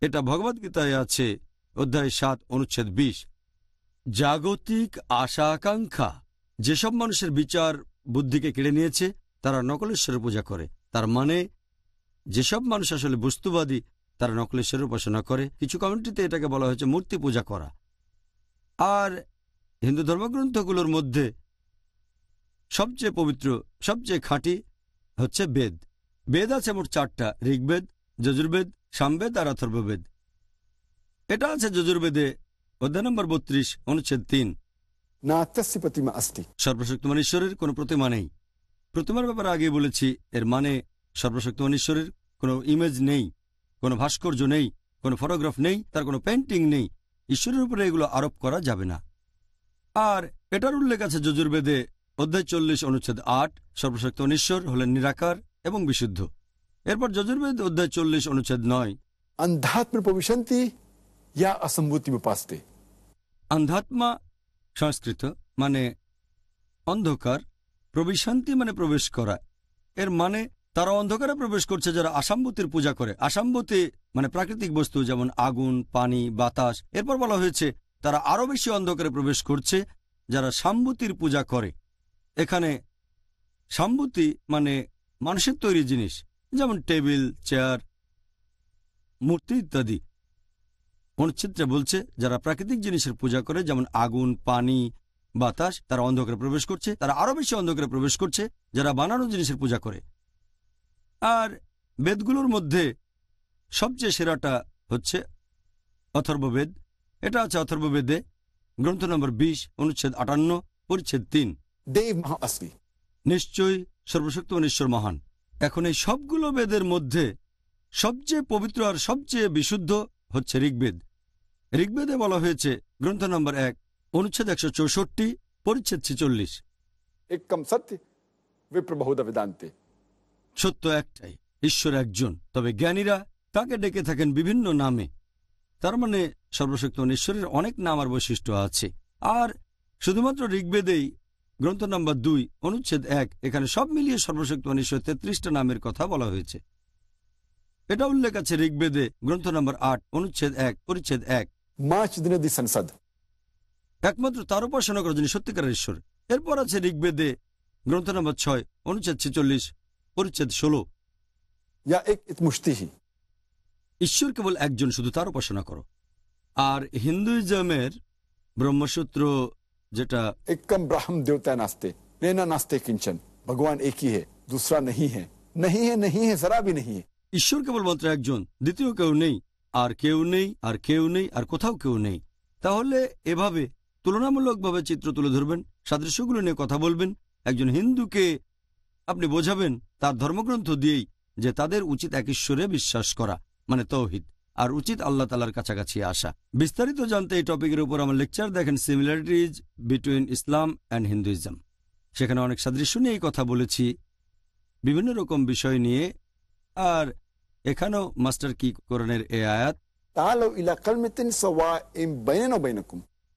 এটা ভগবদ্গীতায় আছে অধ্যায় সাত, অনুচ্ছেদ বিশ। জাগতিক আশা আকাঙ্ক্ষা যেসব মানুষের বিচার বুদ্ধিকে কেড়ে নিয়েছে, তারা নকলেশ্বরের পূজা করে। তার মানে যেসব মানুষ আসলে বস্তুবাদী, তারা নকলেশ্বরের উপাসনা করে। কিছু কমিউনিটিতে এটাকে বলা হয়েছে মূর্তি পূজা করা। আর হিন্দু ধর্মগ্রন্থগুলোর মধ্যে সবচেয়ে পবিত্র, সবচেয়ে খাঁটি হচ্ছে বেদ। বেদ আছে মোট চারটা, ঋগ্বেদ, যজুর্বেদ, সামবেদ আর অথর্ববেদ। এটা আছে যজুর্বেদে অধ্যায় নম্বর বত্রিশ, অনুচ্ছেদ তিন। না আত্মাসি প্রতিমা আস্তি সর্বশক্তিমান ঈশ্বরের কোনো প্রতিমা নেই। প্রতিমার ব্যাপারে আগে বলেছি এর মানে সর্বশক্তিমান ঈশ্বরের কোনো ইমেজ নেই কোনো ভাস্কর্য নেই কোনো ফটোগ্রাফ নেই তার কোনো পেন্টিং নেই। ঈশ্বরের উপরে এগুলো আরোপ করা যাবে না। আর এটার উল্লেখ আছে যজুর্বেদে অধ্যায় চল্লিশ অনুচ্ছেদ আট সর্বশক্ত মানে ঈশ্বর হলেন নিরাকার এবং বিশুদ্ধ। এরপর যজুর্বেদ অধ্যায় চল্লিশ অনুচ্ছেদ নয়। অন্ধাত্ম প্রবিশান্তি ইয়া অসম্ভূতি উপাস্তে অন্ধাত্মা সংস্কৃত মানে অন্ধকার প্রবিশান্তি মানে প্রবেশ করা। এর মানে তারা অন্ধকারে প্রবেশ করছে, যারা আসাম্বতির পূজা করে। আসাম্বতি মানে প্রাকৃতিক বস্তু, যেমন আগুন, পানি, বাতাস। এরপর বলা হয়েছে, তারা আরও বেশি অন্ধকারে প্রবেশ করছে, যারা সাম্বতির পূজা করে। এখানে সাম্বতি মানে মানুষের তৈরি জিনিস, যেমন টেবিল, চেয়ার, মূর্তি ইত্যাদি। অনুচ্ছেদটা বলছে যারা প্রাকৃতিক জিনিসের পূজা করে যেমন আগুন পানি বাতাস তারা অন্ধকারে প্রবেশ করছে তারা আরও বেশি অন্ধকারে প্রবেশ করছে যারা বানানো জিনিসের পূজা করে। আর বেদগুলোর মধ্যে সবচেয়ে সেরাটা হচ্ছে অথর্ববেদ। এটা আছে অথর্ববেদে গ্রন্থ নম্বর ২০ অনুচ্ছেদ আটান্ন পরিচ্ছেদ তিন। নিশ্চয়ই সর্বশক্ত অনিশ্বর মহান। এখন এই সবগুলো বেদের মধ্যে সবচেয়ে পবিত্র আর সবচেয়ে বিশুদ্ধ হচ্ছে ঋগ্বেদ। ঋগ্বেদে বলা হয়েছে গ্রন্থ নম্বর এক অনুচ্ছেদ একশো চৌষট্টি পরিচ্ছেদ ছেচল্লিশ। সত্য সত্য একটাই ঈশ্বর একজন। তবে জ্ঞানীরা তাকে ডেকে থাকেন বিভিন্ন নামে। তার মানে সর্বশক্ত ঈশ্বরের অনেক নাম আর বৈশিষ্ট্য আছে। আর শুধুমাত্র ঋগ্বেদেই গ্রন্থ নম্বর দুই অনুচ্ছেদ এক এখানে সব মিলিয়ে সর্বশক্ত ঈশ্বর তেত্রিশটা নামের কথা বলা হয়েছে। এটা উল্লেখ আছে ঋগ্বেদে গ্রন্থ নম্বর আট অনুচ্ছেদ এক পরিচ্ছেদ এক। মাছ দিনে দিচ্ছেন একমাত্র তার উপাসনা করা যিনি সত্যিকারের ঈশ্বর। এরপর আছে ঋগ্বেদে গ্রন্থ নম্বর ছয় অনুচ্ছেদ ছেচল্লিশ পরিচ্ছেদ ষোলো। ঈশ্বর কেবল একজন শুধু তার উপাসনা করো। আর হিন্দুইজমের ব্রহ্মসূত্র যেটা একম ব্রাহ্ম দেবতা নাস্তে প্রেরণা নাস্তে কিঞ্চন ভগবান একই হে দুসরা নহি হে। নহি হে নহি হে সারা বি নহি হে। ঈশ্বর কেবলমাত্র একজন, দ্বিতীয় কেউ নেই। আর কেউ নেই, আর কেউ নেই, আর কোথাও কেউ নেই। তাহলে এভাবে তুলনামূলকভাবে চিত্র তুলে ধরবেন, সাদৃশ্যগুলো নিয়ে কথা বলবেন, একজন হিন্দুকে আপনি বোঝাবেন তার ধর্মগ্রন্থ দিয়েই যে তাদের উচিত এক ঈশ্বরে বিশ্বাস করা মানে তৌহিদ। আর উচিত আল্লাহ তালার কাছাকাছি আসা। বিস্তারিত জানতে এই টপিকের উপর আমার লেকচার দেখেন similarities between Islam and Hinduism. সেখানে অনেক সাদৃশ্য নিয়েই কথা বলেছি, বিভিন্ন রকম বিষয় নিয়ে। আর এখানেও মাস্টার কি কোরআনের এ আয়াত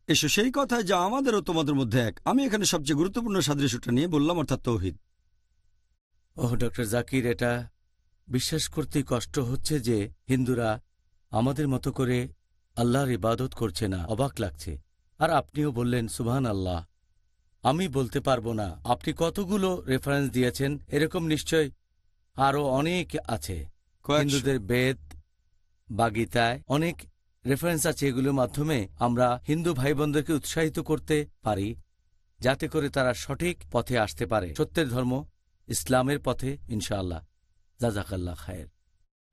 এসো সেই কথা যা আমাদেরও তোমাদের মধ্যে এক। আমি এখানে সবচেয়ে গুরুত্বপূর্ণ সাদৃশ্যটা নিয়ে বললাম অর্থাৎ তৌহিদ। ওহ ডক্টর জাকির এটা বিশ্বাস করতে কষ্ট হচ্ছে যে হিন্দুরা আমাদের মতো করে আল্লাহর ইবাদত করছে না অবাক লাগছে। আর আপনিও বললেন সুবহান আল্লাহ আমি বলতে পারব না। আপনি কতগুলো রেফারেন্স দিয়েছেন এরকম নিশ্চয় আরও অনেক আছে। হিন্দুদের বেদ বা গীতায় অনেক রেফারেন্স আছে এগুলোর মাধ্যমে আমরা হিন্দু ভাই বোনদেরকে উৎসাহিত করতে পারি যাতে করে তারা সঠিক পথে আসতে পারে। সত্যের ধর্ম ইসলামের পথে ইনশাআল্লাহ। জাজাকাল্লা খায়ের।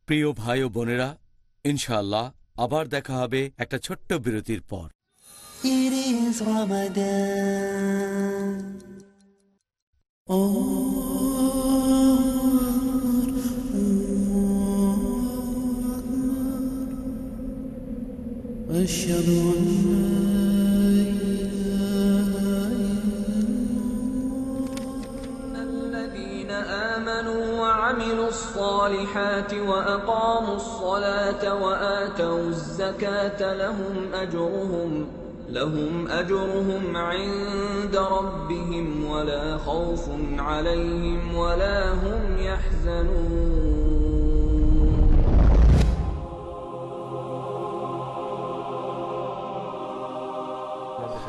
প্রিয় ভাই ও বোনেরা ইনশাআল্লাহ আবার দেখা হবে একটা ছোট্ট বিরতির পর। It is Ramadan. Oh, أشهد أن الذين آمنوا وعملوا الصالحات وأقاموا الصلاة وآتوا الزكاة لهم أجرهم لهم أجرهم عند ربهم ولا خوف عليهم ولا هم يحزنون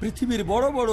পৃথিবীর বড় বড়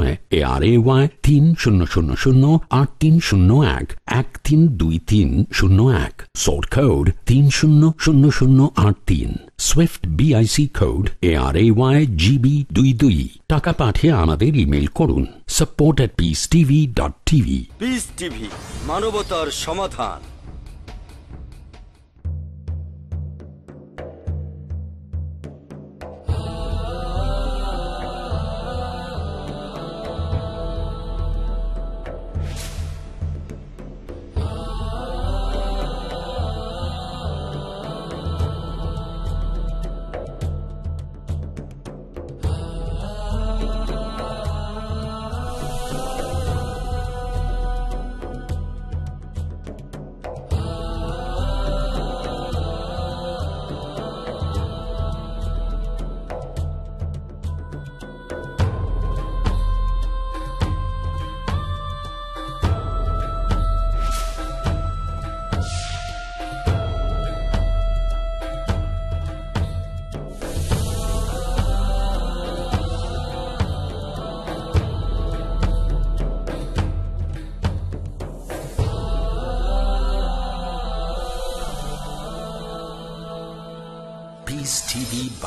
শূন্য এক এক কোড তিন শূন্য শূন্য শূন্য আট তিন। Swift BIC code A R A Y GB দুই দুই। টাকা পাঠিয়ে আমাদের ইমেল করুন। Support peace TV dot TV peace TV মানবতার সমাধান।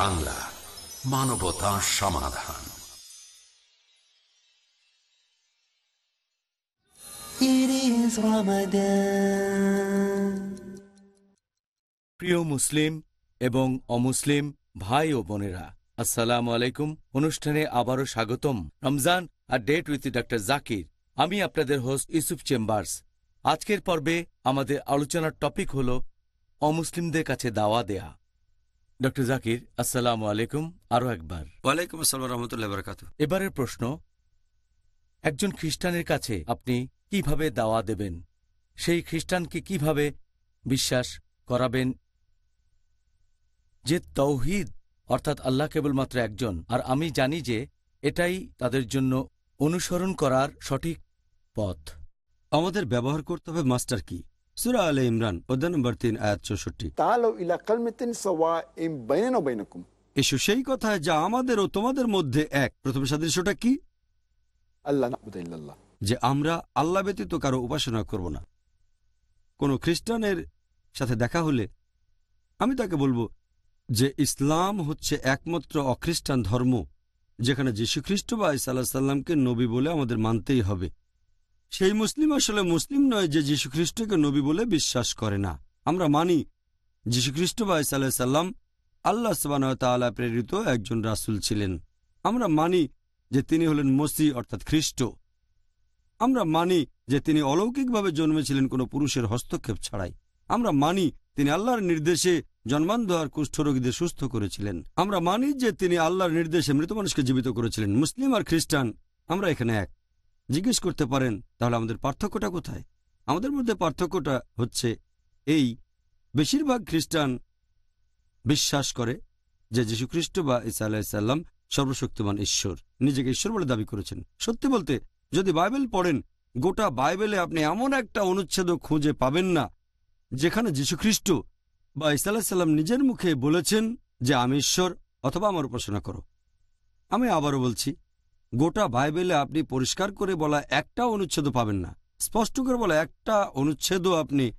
বাংলা মানবতার সমাধান. প্রিয় মুসলিম এবং অমুসলিম ভাই ও বোনেরা আসসালামু আলাইকুম। অনুষ্ঠানে আবারও স্বাগতম। রমজান আর ডেট উইথ ডক্টর জাকির। আমি আপনাদের হোস্ট ইউসুফ চেম্বার্স। আজকের পর্বে আমাদের আলোচনার টপিক হল অমুসলিমদের কাছে দাওয়া দেয়া। ডক্টর জাকির আসসালাম আলাইকুম আরও একবার। ওয়ালাইকুম আসসালাম রহমতুল্লাহ বরকাত এবারের প্রশ্ন একজন খ্রিস্টানের কাছে আপনি কীভাবে দাওয়া দেবেন? সেই খ্রিস্টানকে কীভাবে বিশ্বাস করাবেন? যে তৌহিদ অর্থাৎ আল্লাহ কেবলমাত্র একজন আর আমি জানি যে এটাই তাদের জন্য অনুসরণ করার সঠিক পথ। আমাদের ব্যবহার করতে হবে মাস্টার কি? সুরা আল ইমরান অধ্যায় নম্বর তিন আয়াত চৌষট্টি। এসু সেই কথা যা আমাদের ও তোমাদের মধ্যে এক। প্রথম সাদৃশ্যটা কি? যে আমরা আল্লাহ ব্যতীত কারও উপাসনা করব না। কোন খ্রিস্টানের সাথে দেখা হলে আমি তাকে বলব যে ইসলাম হচ্ছে একমাত্র অখ্রিস্টান ধর্ম যেখানে যীশুখ্রিস্ট বা ইসাল্লাহ সাল্লামকে নবী বলে আমাদের মানতেই হবে। সেই মুসলিম আসলে মুসলিম নয় যে যীশুখ্রিস্টকে নবী বলে বিশ্বাস করে না। আমরা মানি, যীশুখ্রিস্ট বা ইসাল্লাহ সাল্লাম আল্লাহ সবানা প্রেরিত একজন রাসূল ছিলেন। আমরা মানি যে তিনি হলেন মসি অর্থাৎ খ্রিস্ট। আমরা মানি যে তিনি অলৌকিকভাবে জন্মেছিলেন কোনো পুরুষের হস্তক্ষেপ ছাড়াই। আমরা মানি তিনি আল্লাহর নির্দেশে জন্মান্ধ আর কুষ্ঠরোগীদের সুস্থ করেছিলেন। আমরা মানি যে তিনি আল্লাহর নির্দেশে মৃত মানুষকে জীবিত করেছিলেন। মুসলিম আর খ্রিস্টান, আমরা এখানে এক। জিজ্ঞেস করতে পারেন, তাহলে আমাদের পার্থক্যটা কোথায়? আমাদের মধ্যে পার্থক্যটা হচ্ছে এই, বেশিরভাগ খ্রিস্টান বিশ্বাস করে যে যীশুখ্রিস্ট বা ইসা আলাহিসাল্লাম সর্বশক্তিমান ঈশ্বর, নিজেকে ঈশ্বর বলে দাবি করেছেন। সত্যি বলতে, যদি বাইবেল পড়েন, গোটা বাইবেলে আপনি এমন একটা অনুচ্ছেদ খুঁজে পাবেন না, যেখানে যীশুখ্রিস্ট বা ইসা আলাহিসাল্লাম নিজের মুখে বলেছেন যে, আমি ঈশ্বর, অথবা আমার উপাসনা করো। আমি আবারও বলছি গোটা বাইবেলে আপনি পরিষ্কার করে বলা একটা অনুচ্ছেদ পাবেন না। স্পষ্ট করে বলা একটা অনুচ্ছেদও আপনি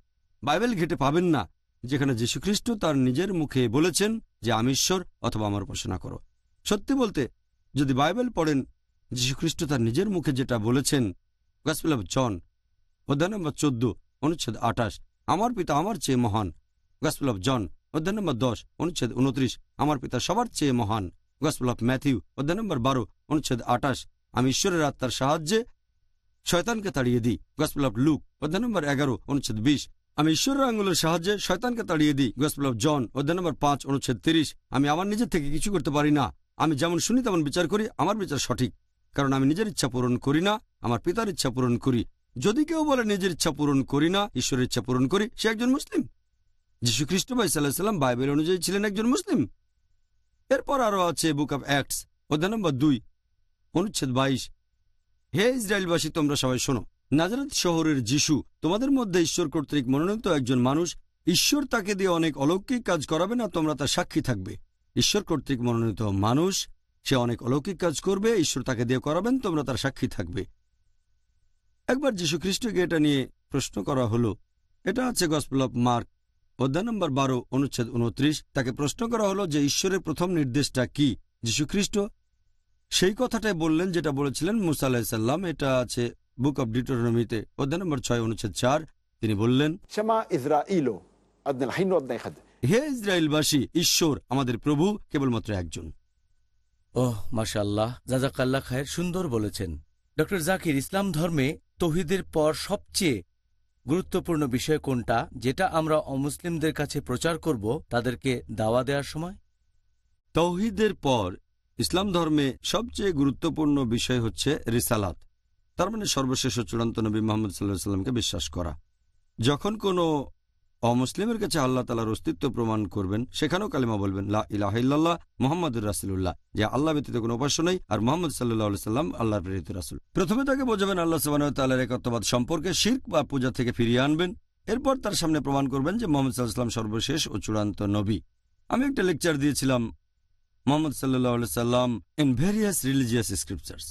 বাইবেল ঘেটে পাবেন না, যেখানে যীশুখ্রিস্ট তার নিজের মুখে বলেছেন যে, আমি ঈশ্বর, অথবা আমার উপাসনা করো। সত্যি বলতে, যদি বাইবেল পড়েন, যীশুখ্রিস্ট তার নিজের মুখে যেটা বলেছেন, গসপেল জন, অধ্যায় নম্বর চোদ্দ, অনুচ্ছেদ আঠাশ, আমার পিতা আমার চেয়ে মহান। গসপেল জন, অধ্যায় নম্বর দশ, অনুচ্ছেদ উনত্রিশ, আমার পিতা সবার চেয়ে মহান। গসপেল অফ ম্যাথিউ অধ্যায় নম্বর বারো, অনুচ্ছেদ আঠাশ। আমি ঈশ্বরের আত্মার সাহায্যে শয়তানকে তাড়িয়ে দিই। গসপেল অফ লুক অধ্যায় নম্বর এগারো, অনুচ্ছেদ বিশ। আমি ঈশ্বরের আঙ্গুলের সাহায্যে শয়তানকে তাড়িয়ে দিই। গসপেল অফ জন অধ্যায় নম্বর পাঁচ, অনুচ্ছেদ তিরিশ। আমি আমার নিজের থেকে কিছু করতে পারি না। আমি যেমন শুনি, তেমন বিচার করি। আমার বিচার সঠিক। কারণ আমি নিজের ইচ্ছা পূরণ করি না, আমার পিতার ইচ্ছা পূরণ করি। যদি কেউ বলে, নিজের ইচ্ছা পূরণ করি না, ঈশ্বরের ইচ্ছা পূরণ করি সে একজন মুসলিম। যীশু খ্রিস্ট বা ইসাল্লাম বাইবেল অনুযায়ী ছিলেন একজন মুসলিম। এরপর আরও আছে বুক অব অ্যাক্টস, অধ্যায় নম্বর দুই, অনুচ্ছেদ বাইশ। হে ইসরায়েলবাসী, তোমরা সবাই শোনো। নাজারাত শহরের যিশু, তোমাদের মধ্যে ঈশ্বর কর্তৃক মনোনীত একজন মানুষ, ঈশ্বর তাকে দিয়ে অনেক অলৌকিক কাজ করাবে না, তোমরা তার সাক্ষী থাকবে। ঈশ্বর কর্তৃক মনোনীত মানুষ, সে অনেক অলৌকিক কাজ করবে, ঈশ্বর তাকে দিয়ে করাবেন, তোমরা তার সাক্ষী থাকবে। একবার যীশু খ্রিস্টকে এটা নিয়ে প্রশ্ন করা হলো। এটা আছে গসপেল অফ মার্ক। অধ্যায় নম্বর বারো অনুচ্ছেদ উনত্রিশ তাকে প্রশ্ন করা হলো যে ঈশ্বরের প্রথম নির্দেশটা কি? যীশুখ্রিস্ট সেই কথাটাই বললেন যেটা বলেছিলেন মুসা আলাহিসাল্লাম এটা আছে বুক অব ডিটোনমিতে অধ্যায় নম্বর ছয় অনুচ্ছেদ চার। তিনি বললেন হে ইসরায়েলবাসী ঈশ্বর আমাদের প্রভু কেবলমাত্র একজন। ওহ জাজাক জাজাকাল্লা খায়ের সুন্দর বলেছেন। ড জাকির ইসলাম ধর্মে তহিদের পর সবচেয়ে গুরুত্বপূর্ণ বিষয় কোনটা, যেটা আমরা অমুসলিমদের কাছে প্রচার করব, তাদেরকে দাওয়া দেওয়ার সময়? তৌহিদের পর, ইসলাম ধর্মে সবচেয়ে গুরুত্বপূর্ণ বিষয় হচ্ছে রিসালাত। তার মানে সর্বশেষ চূড়ান্ত নবী মোহাম্মদ সাল্লাহ সাল্লামকে বিশ্বাস করা। যখন কোনো অমুসলিমের কাছে আল্লাহ তালার অস্তিত্ব প্রমাণ করবেন, সেখানেও কালিমা বলবেন, লা ইলাহিল্লাহ মোহাম্মদুর রাসুল্লাহ যে আল্লাহ ব্যতীত কোনো উপাস্য নেই, আর মোহাম্মদ সাল্লাহ সাল্লাম আল্লাহর প্রেরিত রাসুল। প্রথমে তাকে বোঝাবেন আল্লাহ সাবান তাল্লাহর একত্ববাদ সম্পর্কে শির্ক বা পূজা থেকে ফিরিয়ে আনবেন, এরপর তার সামনে প্রমাণ করবেন যে মোহাম্মদ সাল্লাহাম সর্বশেষ ও চূড়ান্ত নবী। আমি একটা লেকচার দিয়েছিলাম মোহাম্মদ সাল্লাহ সাল্লাম ইন ভেরিয়াস রিলিজিয়াস স্ক্রিপচার্স।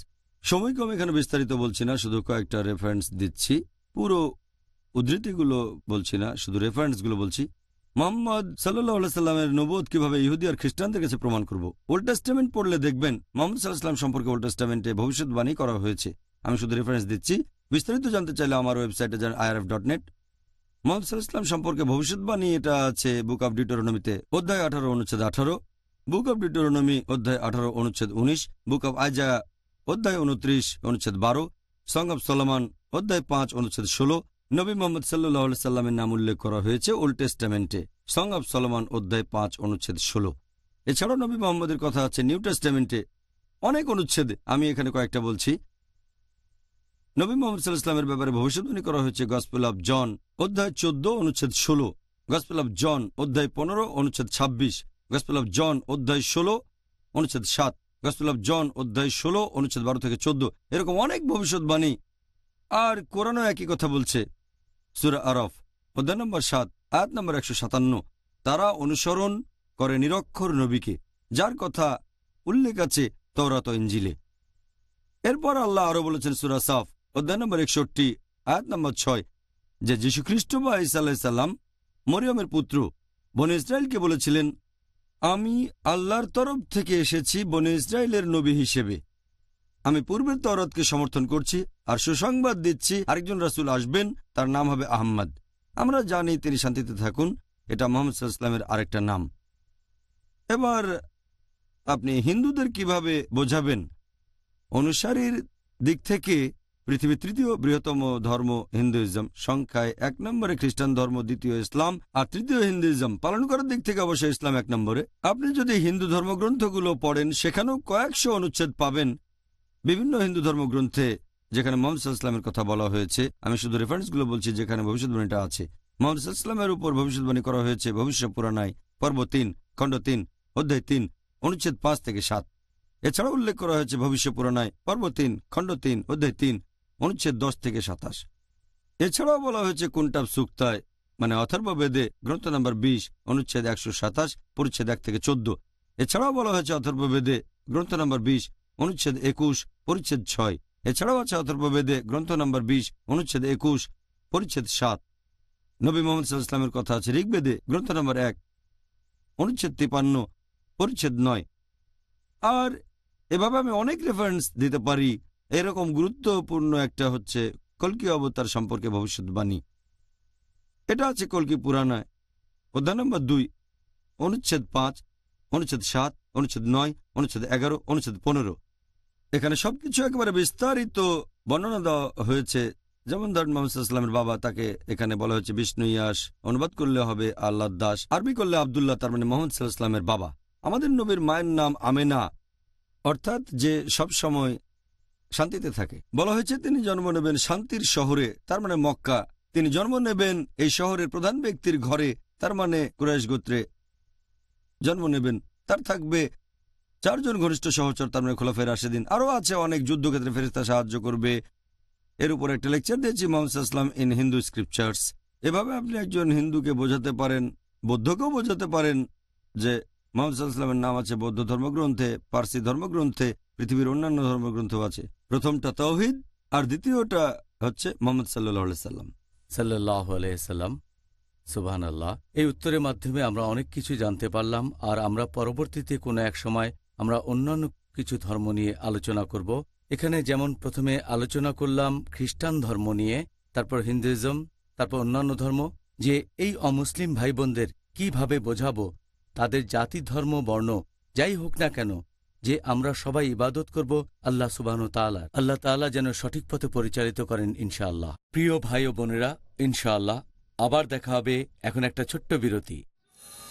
সময় কম এখানে বিস্তারিত বলছি না, শুধু কয়েকটা রেফারেন্স দিচ্ছি। পুরো উদ্ধৃতিগুলো বলছি না, শুধু রেফারেন্সগুলো বলছি। মোহাম্মদ সাল্লাহ সাল্লামের নবোধ কীভাবে ইহুদি আর খ্রিস্টানদের কাছে প্রমাণ করব? ওল্ড টেস্টামেন্ট পড়লে দেখবেন মোহাম্মদ সাল্লাহ সাল্লাম সম্পর্কে ওল্ড টেস্টামেন্টে ভবিষ্যৎবাণী করা হয়েছে। আমি শুধু রেফারেন্স দিচ্ছি। বিস্তারিত জানতে চাইলে আমার ওয়েবসাইটে যান আইআরএফ ডট নেট মোহাম্মদ সাল্লাহ সাল্লাম সম্পর্কে ভবিষ্যৎবাণী এটা আছে বুক অব ডিটোরনমিতে অধ্যায় আঠারো, অনুচ্ছেদ আঠারো। বুক অব ডিটোরনমি অধ্যায় আঠারো, অনুচ্ছেদ উনিশ। বুক অব আইজা অধ্যায় উনত্রিশ, অনুচ্ছেদ বারো। সং অব সলমান অধ্যায় পাঁচ, অনুচ্ছেদ ষোলো। নবী মোহাম্মদ সাল্লাহ সাল্লামের নাম উল্লেখ করা হয়েছে ওল্ড টেস্টামেন্টে। সং অব সলমান অধ্যায় পাঁচ, অনুচ্ছেদ ষোলো। এছাড়াও নবী মোহাম্মদের কথা আছে নিউ টেস্টামেন্টে। অনেক অনুচ্ছেদ আমি এখানে কয়েকটা বলছি। নবী মোহাম্মদ সাল্লাহ ইসলামের ব্যাপারে ভবিষ্যৎবাণী করা হয়েছে গসপেল অব জন, অধ্যায় চোদ্দ, অনুচ্ছেদ ষোলো। গসপেল অব জন, অধ্যায় পনেরো, অনুচ্ছেদ ছাব্বিশ। গসপেল অব জন, অধ্যায় ষোলো, অনুচ্ছেদ সাত। গসপেল অব জন, অধ্যায় ষোলো, অনুচ্ছেদ বারো থেকে চোদ্দ। এরকম অনেক ভবিষ্যৎবাণী আর কোরআনও একই কথা বলছে। সুরা আরফ অধ্যায় নম্বর সাত, আয়াত নম্বর একশো সাতান্ন। তারা অনুসরণ করে নিরক্ষর নবীকে, যার কথা উল্লেখ আছে তৌরাত ইঞ্জিলে এরপর আল্লাহ আরও বলেছেন সুরা সাফ অধ্যায় নম্বর একষট্টি, আয়াত নম্বর ছয়, যে যীশুখ্রিস্ট বা ইসা আলাহিসাল্লাম মরিয়মের পুত্র, বনে ইসরায়েলকে বলেছিলেন, আমি আল্লাহর তরফ থেকে এসেছি বনে ইসরায়েলের নবী হিসেবে। আমি পূর্বের তরতকে সমর্থন করছি আর সুসংবাদ দিচ্ছি আরেকজন রাসুল আসবেন, তার নাম হবে আহম্মদ। আমরা জানি তিনি শান্তিতে থাকুন, এটা মোহাম্মদ ইসলামের আরেকটা নাম। এবার আপনি হিন্দুদের কীভাবে বোঝাবেন? অনুসারীর দিক থেকে পৃথিবীর তৃতীয় বৃহত্তম ধর্ম হিন্দুইজম, সংখ্যায় এক নম্বরে খ্রিস্টান ধর্ম, দ্বিতীয় ইসলাম আর তৃতীয় হিন্দুইজম। পালন করার দিক থেকে অবশ্যই ইসলাম এক নম্বরে। আপনি যদি হিন্দু ধর্মগ্রন্থগুলো পড়েন, সেখানেও কয়েকশো অনুচ্ছেদ পাবেন। বিভিন্ন হিন্দু ধর্মগ্রন্থে যেখানে মোহাম্মদ ইসলামের কথা বলা হয়েছে, আমি শুধু রেফারেন্সগুলো বলছি যেখানে ভবিষ্যৎবাণীটা আছে। মোহাম্মদ ইসলামের উপর ভবিষ্যৎবাণী করা হয়েছে ভবিষ্যৎ পুরাণায়, পর্ব তিন, খণ্ড তিন, অধ্যায় তিন, অনুচ্ছেদ পাঁচ থেকে সাত। এছাড়া উল্লেখ করা হয়েছে ভবিষ্য পুরাণায়, পর্ব তিন, খণ্ড তিন, অধ্যায় তিন, অনুচ্ছেদ দশ থেকে সাতাশ। এছাড়াও বলা হয়েছে কুন্টাব সুক্তায় মানে অথর্ব বেদে গ্রন্থ নম্বর বিশ, অনুচ্ছেদ একশো সাতাশ, পরিচ্ছেদ এক থেকে চোদ্দ। এছাড়াও বলা হয়েছে অথর্ব বেদে গ্রন্থ নম্বর বিশ, অনুচ্ছেদ একুশ পরিচ্ছেদ ছয়। এছাড়াও আছে অথর্ব বেদে গ্রন্থ নম্বর বিশ, অনুচ্ছেদ একুশ, পরিচ্ছেদ সাত। নবী মোহাম্মদ সাল্লাহ ইসলামের কথা আছে ঋগ্বেদে, গ্রন্থ নম্বর এক, অনুচ্ছেদ তিপান্ন, পরিচ্ছেদ নয়। আর এভাবে আমি অনেক রেফারেন্স দিতে পারি। এরকম গুরুত্বপূর্ণ একটা হচ্ছে কলকি অবতার সম্পর্কে ভবিষ্যৎবাণী। এটা আছে কলকি পুরাণায় অধ্যায় নম্বর দুই, অনুচ্ছেদ পাঁচ, অনুচ্ছেদ সাত, অনুচ্ছেদ নয়, অনুচ্ছেদ এগারো, অনুচ্ছেদ পনেরো। এখানে সবকিছু একেবারে বিস্তারিত বর্ণনা দেওয়া হয়েছে। যেমন ধরেন মোহাম্মদের বাবা তাকে এখানে বলা হয়েছে, বিষ্ণু ইয়াস, অনুবাদ করলে হবে আল্লাহ দাস, আরবি করলে আবদুল্লাহ, তার মানে মোহাম্মদ সাল্লাহামের বাবা। আমাদের নবীর মায়ের নাম আমেনা, অর্থাৎ যে সব সময় শান্তিতে থাকে। বলা হয়েছে, তিনি জন্ম নেবেন শান্তির শহরে, তার মানে মক্কা। তিনি জন্ম নেবেন এই শহরের প্রধান ব্যক্তির ঘরে, তার মানে কুরাইশ গোত্রে জন্ম নেবেন। তার থাকবে চারজন ঘনিষ্ঠ সহচর তার মানে খোলাফের দিন আরও আছে অনেক যুদ্ধক্ষেত্রে ফেরিস্তা সাহায্য করবে। এর উপর একটা লেকচার দিয়েছি মোহাম্মদ ইসলাম ইন হিন্দু স্ক্রিপচার্স। এভাবে আপনি একজন হিন্দুকে বোঝাতে পারেন, বৌদ্ধকেও বোঝাতে পারেন যে মোহাম্মদ ইসলামের নাম আছে বৌদ্ধ ধর্মগ্রন্থে, পার্সি ধর্মগ্রন্থে, পৃথিবীর অন্যান্য ধর্মগ্রন্থও আছে। প্রথমটা তৌহিদ আর দ্বিতীয়টা হচ্ছে মোহাম্মদ সাল্লাহ সাল্লাম সাল্লাহ আলাইসাল্লাম সুবাহান আল্লাহ এই উত্তরের মাধ্যমে আমরা অনেক কিছু জানতে পারলাম আর আমরা পরবর্তীতে কোনো এক সময় আমরা অন্যান্য কিছু ধর্ম নিয়ে আলোচনা করব। এখানে যেমন প্রথমে আলোচনা করলাম খ্রিস্টান ধর্ম নিয়ে, তারপর হিন্দুইজম, তারপর অন্যান্য ধর্ম, যে এই অমুসলিম ভাই বোনদের কীভাবে বোঝাবো, তাদের জাতি, ধর্ম, বর্ণ, যাই হোক না কেন, যে আমরা সবাই ইবাদত করব আল্লাহ সুবাহন তালা আল্লাহ তাআলা যেন সঠিক পথে পরিচালিত করেন ইনশাআল্লাহ। প্রিয় ভাই ও বোনেরা, ইনশাআল্লাহ আবার দেখা হবে এখন একটা ছোট্ট বিরতি।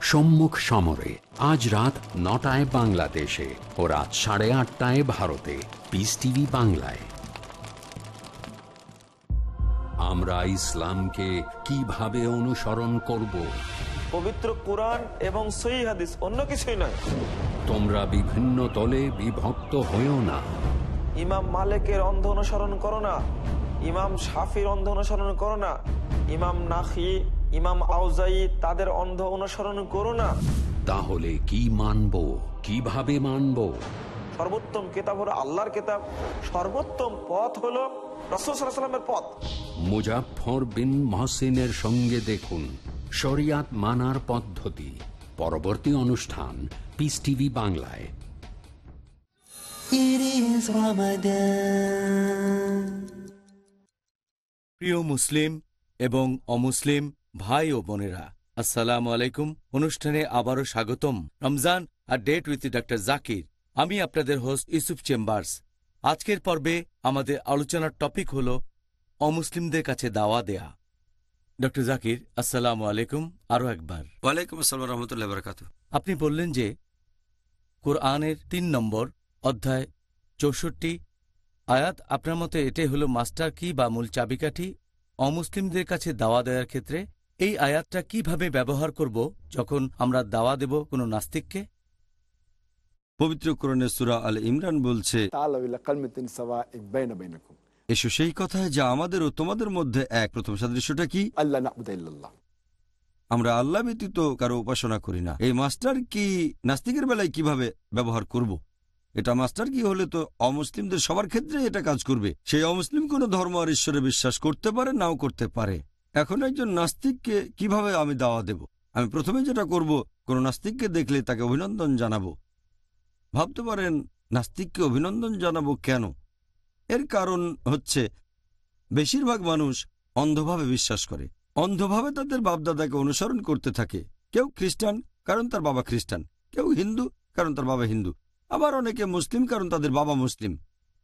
সম্মুখ সমরে আজ রাত নটায় বাংলাদেশে ও রাত সাড়ে আটটায় ভারতে। পিস টিভি বাংলায়। আমরা ইসলামকে কীভাবে অনুসরণ করব? পবিত্র কোরআন এবং সহি হাদিস অন্য কিছুই নয়। তোমরা বিভিন্ন দলে বিভক্ত হয়েও না। ইমাম মালিকের অন্ধ অনুসরণ করো না। ইমাম শাফির অন্ধ অনুসরণ করো না। ইমাম নাখি ইমাম আউজাই তাদের অন্ধ অনুসরণ করো না। তাহলে কি মানব? কীভাবে মানব? সর্বোত্তম কেতাব হলো আল্লাহর কেতাব। সর্বোত্তম পথ হলো রসুলামের পথ। মুজাফর বিন মহসিনের সঙ্গে দেখুন শরিয়াত মানার পদ্ধতি। পরবর্তী অনুষ্ঠান পিস টিভি বাংলায়. প্রিয় মুসলিম এবং অমুসলিম ভাই ও বোনেরা আসসালামু আলাইকুম। অনুষ্ঠানে আবারও স্বাগতম। রমজান আর ডেট উইথ ডক্টর জাকির। আমি আপনাদের হোস্ট ইউসুফ চেম্বার্স। আজকের পর্বে আমাদের আলোচনার টপিক হল অমুসলিমদের কাছে দাওয়া দেয়া। ডক্টর জাকির আসসালামু আলাইকুম। আরও একবার। ওয়ালাইকুম আসসালাম রহমতুল্লাহ বরকাত। আপনি বললেন যে কোরআনের তিন নম্বর অধ্যায় চৌষট্টি আয়াত আপনার মতে এটাই হল মাস্টার কি বা মূল চাবিকাঠি অমুসলিমদের কাছে দাওয়া দেওয়ার ক্ষেত্রে? এই আয়াতটা কীভাবে ব্যবহার করব যখন আমরা দাওয়া দেব কোন নাস্তিককে? পবিত্র কোরণে সুরা আল ইমরান বলছে এসো সেই কথা যা আমাদের ও তোমাদের মধ্যে এক। প্রথম সাদৃশ্যটা কি? আল্লাহ আমরা আল্লাহ ব্যতীত কারও উপাসনা করি না। এই মাস্টার কি নাস্তিকের বেলায় কীভাবে ব্যবহার করব। এটা মাস্টার কি হলে তো অমুসলিমদের সবার ক্ষেত্রে এটা কাজ করবে। সেই অমুসলিম কোনো ধর্ম আর ঈশ্বরে বিশ্বাস করতে পারে নাও করতে পারে। এখন একজন নাস্তিককে কীভাবে আমি দাওয়া দেব? আমি প্রথমে যেটা করব, কোন নাস্তিককে দেখলে তাকে অভিনন্দন জানাব। ভাবতে পারেন, নাস্তিককে অভিনন্দন জানাব কেন? এর কারণ হচ্ছে, বেশিরভাগ মানুষ অন্ধভাবে বিশ্বাস করে। অন্ধভাবে তাদের বাপদাদাকে অনুসরণ করতে থাকে। কেউ খ্রিস্টান, কারণ তার বাবা খ্রিস্টান। কেউ হিন্দু, কারণ তার বাবা হিন্দু। আবার অনেকে মুসলিম, কারণ তাদের বাবা মুসলিম।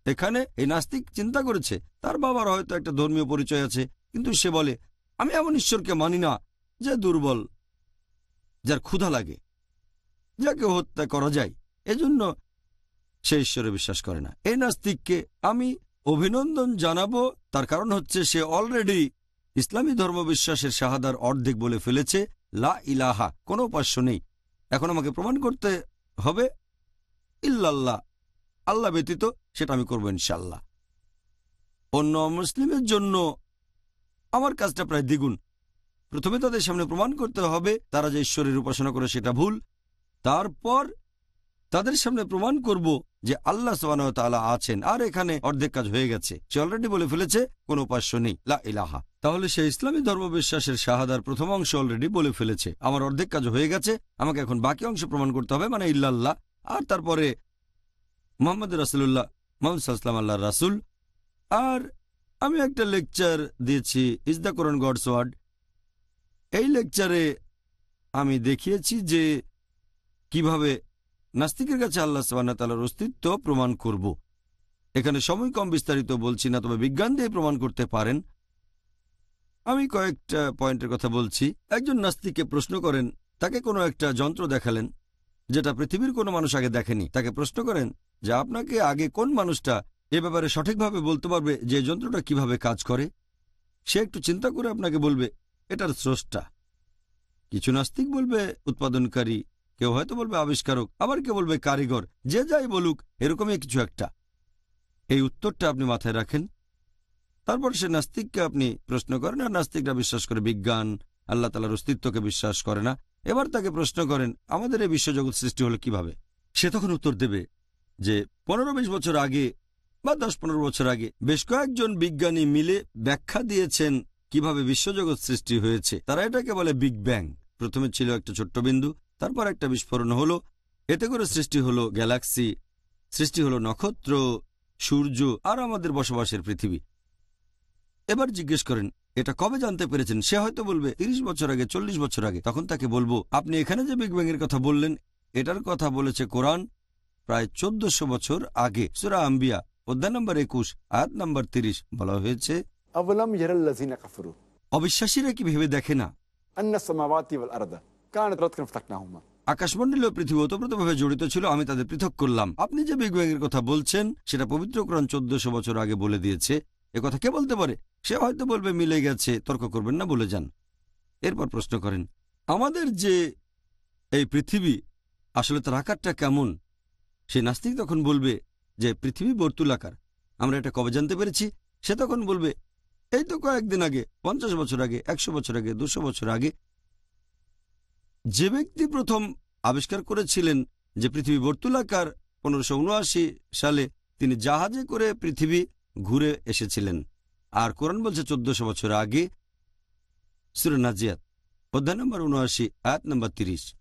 এখানে এই নাস্তিক চিন্তা করেছে, তার বাবার হয়তো একটা ধর্মীয় পরিচয় আছে, কিন্তু সে বলে আমি এমন ঈশ্বরকে মানি না যে দুর্বল, যার ক্ষুধা লাগে, যাকে হত্যা করা যায়। এজন্য সে ঈশ্বরে বিশ্বাস করে না। এই নাস্তিককে আমি অভিনন্দন জানাব। তার কারণ হচ্ছে সে অলরেডি ইসলামী ধর্মবিশ্বাসের শাহাদার অর্ধেক বলে ফেলেছে, লা ইলাহা, কোনো উপাস্য নেই। এখন আমাকে প্রমাণ করতে হবে, ইল্লাল্লাহ, আল্লাহ ব্যতীত সেটা আমি করব ইনশাল্লাহ। অন্য মুসলিমের জন্য আমার কাজটা প্রায় দ্বিগুণ। প্রথমে তাদের সামনে প্রমাণ করতে হবে তারা যে ঈশ্বরের উপাসনা করে সেটা ভুল। তারপর তাদের সামনে প্রমাণ করব যে আল্লাহ তাআলা আছেন আর এখানে অর্ধেক কাজ হয়ে গেছে। সে অলরেডি বলে ফেলেছে, কোনো উপাস্য নেই। লা ইলাহা। তাহলে সে ইসলামী ধর্মবিশ্বাসের শাহাদার প্রথম অংশ অলরেডি বলে ফেলেছে। আমার অর্ধেক কাজ হয়ে গেছে, আমাকে এখন বাকি অংশ প্রমাণ করতে হবে মানে ইল্লাল্লাহ। আর তারপরে মোহাম্মদ রাসুল্লাহ মোহাম্মদ আল্লাহ রাসুল। আর আমি একটা লেকচার দিয়েছি is the Quran God's word এই লেকচারে আমি দেখিয়েছি যে কীভাবে নাস্তিকের কাছে আল্লাহ সাবান্না তালার অস্তিত্ব প্রমাণ করব। এখানে সময় কম বিস্তারিত বলছি না, তবে বিজ্ঞান দিয়ে প্রমাণ করতে পারেন। আমি কয়েকটা পয়েন্টের কথা বলছি। একজন নাস্তিককে প্রশ্ন করেন, তাকে কোনো একটা যন্ত্র দেখালেন, যেটা পৃথিবীর কোনো মানুষ আগে দেখেনি। তাকে প্রশ্ন করেন যে, আপনাকে আগে কোন মানুষটা এ ব্যাপারে সঠিকভাবে বলতে পারবে যে যন্ত্রটা কীভাবে কাজ করে। সে একটু চিন্তা করে আপনাকে বলবে, এটার স্রষ্টা। কিছু নাস্তিক বলবে, উৎপাদনকারী। কেউ হয়তো বলবে, আবিষ্কারক। আবার কেউ বলবে, কারিগর। যে যাই বলুক, এরকমই কিছু একটা। এই উত্তরটা আপনি মাথায় রাখেন। তারপর সে নাস্তিককে আপনি প্রশ্ন করেন, আর নাস্তিকরা বিশ্বাস করে বিজ্ঞান, আল্লাহ তালার অস্তিত্বকে বিশ্বাস করে না। এবার তাকে প্রশ্ন করেন, আমাদের এই বিশ্বজগৎ সৃষ্টি হলো কীভাবে? সে তখন উত্তর দেবে যে পনেরো বিশ বছর আগে বা দশ পনেরো বছর আগে বেশ কয়েকজন বিজ্ঞানী মিলে ব্যাখ্যা দিয়েছেন কীভাবে বিশ্বজগৎ সৃষ্টি হয়েছে। তারা এটাকে বলে বিগ ব্যাং প্রথমে ছিল একটা ছোট্ট বিন্দু, তারপর একটা বিস্ফোরণ হলো। এতে করে সৃষ্টি হলো গ্যালাক্সি, সৃষ্টি হলো নক্ষত্র, সূর্য আর আমাদের বসবাসের পৃথিবী। এবার জিজ্ঞেস করেন, এটা কবে জানতে পেরেছেন? সে হয়তো বলবে ৩০ বছর আগে, চল্লিশ বছর আগে। তখন তাকে বলব, আপনি এখানে যে বিগ ব্যাং এর কথা বললেন, এটার কথা বলেছে কোরআন প্রায় চোদ্দশো বছর আগে, সুরা আম্বিয়া। অধ্যায় নম্বর একুশ আয়াত নম্বর তিরিশ বলা হয়েছে অবিশ্বাসীরা কি ভেবে দেখে না? পৃথিবী ওতপ্রোতভাবে জড়িত ছিল আমি তাদের পৃথক করলাম। আপনি যে বিগ কথা বলছেন সেটা পবিত্র কোরআন চোদ্দশো বছর আগে বলে দিয়েছে। কথা কে বলতে পারে? সে হয়তো বলবে মিলে গেছে তর্ক করবেন না বলে যান। এরপর প্রশ্ন করেন আমাদের যে এই পৃথিবী আসলে তার আকারটা কেমন? সে নাস্তিক তখন বলবে যে পৃথিবী বর্তুলাকার। আমরা এটা কবে জানতে পেরেছি? সে তখন বলবে, এই তো কয়েকদিন আগে, পঞ্চাশ বছর আগে, একশো বছর আগে, দুশো বছর আগে। যে ব্যক্তি প্রথম আবিষ্কার করেছিলেন যে পৃথিবী বর্তুলাকার পনেরোশো সালে তিনি জাহাজে করে পৃথিবী ঘুরে এসেছিলেন। আর কোরআন বলছে চোদ্দশো বছর আগে, সুরে নাজিয়াত, অধ্যায় নম্বর উনআশি, আয়াত নম্বর তিরিশ।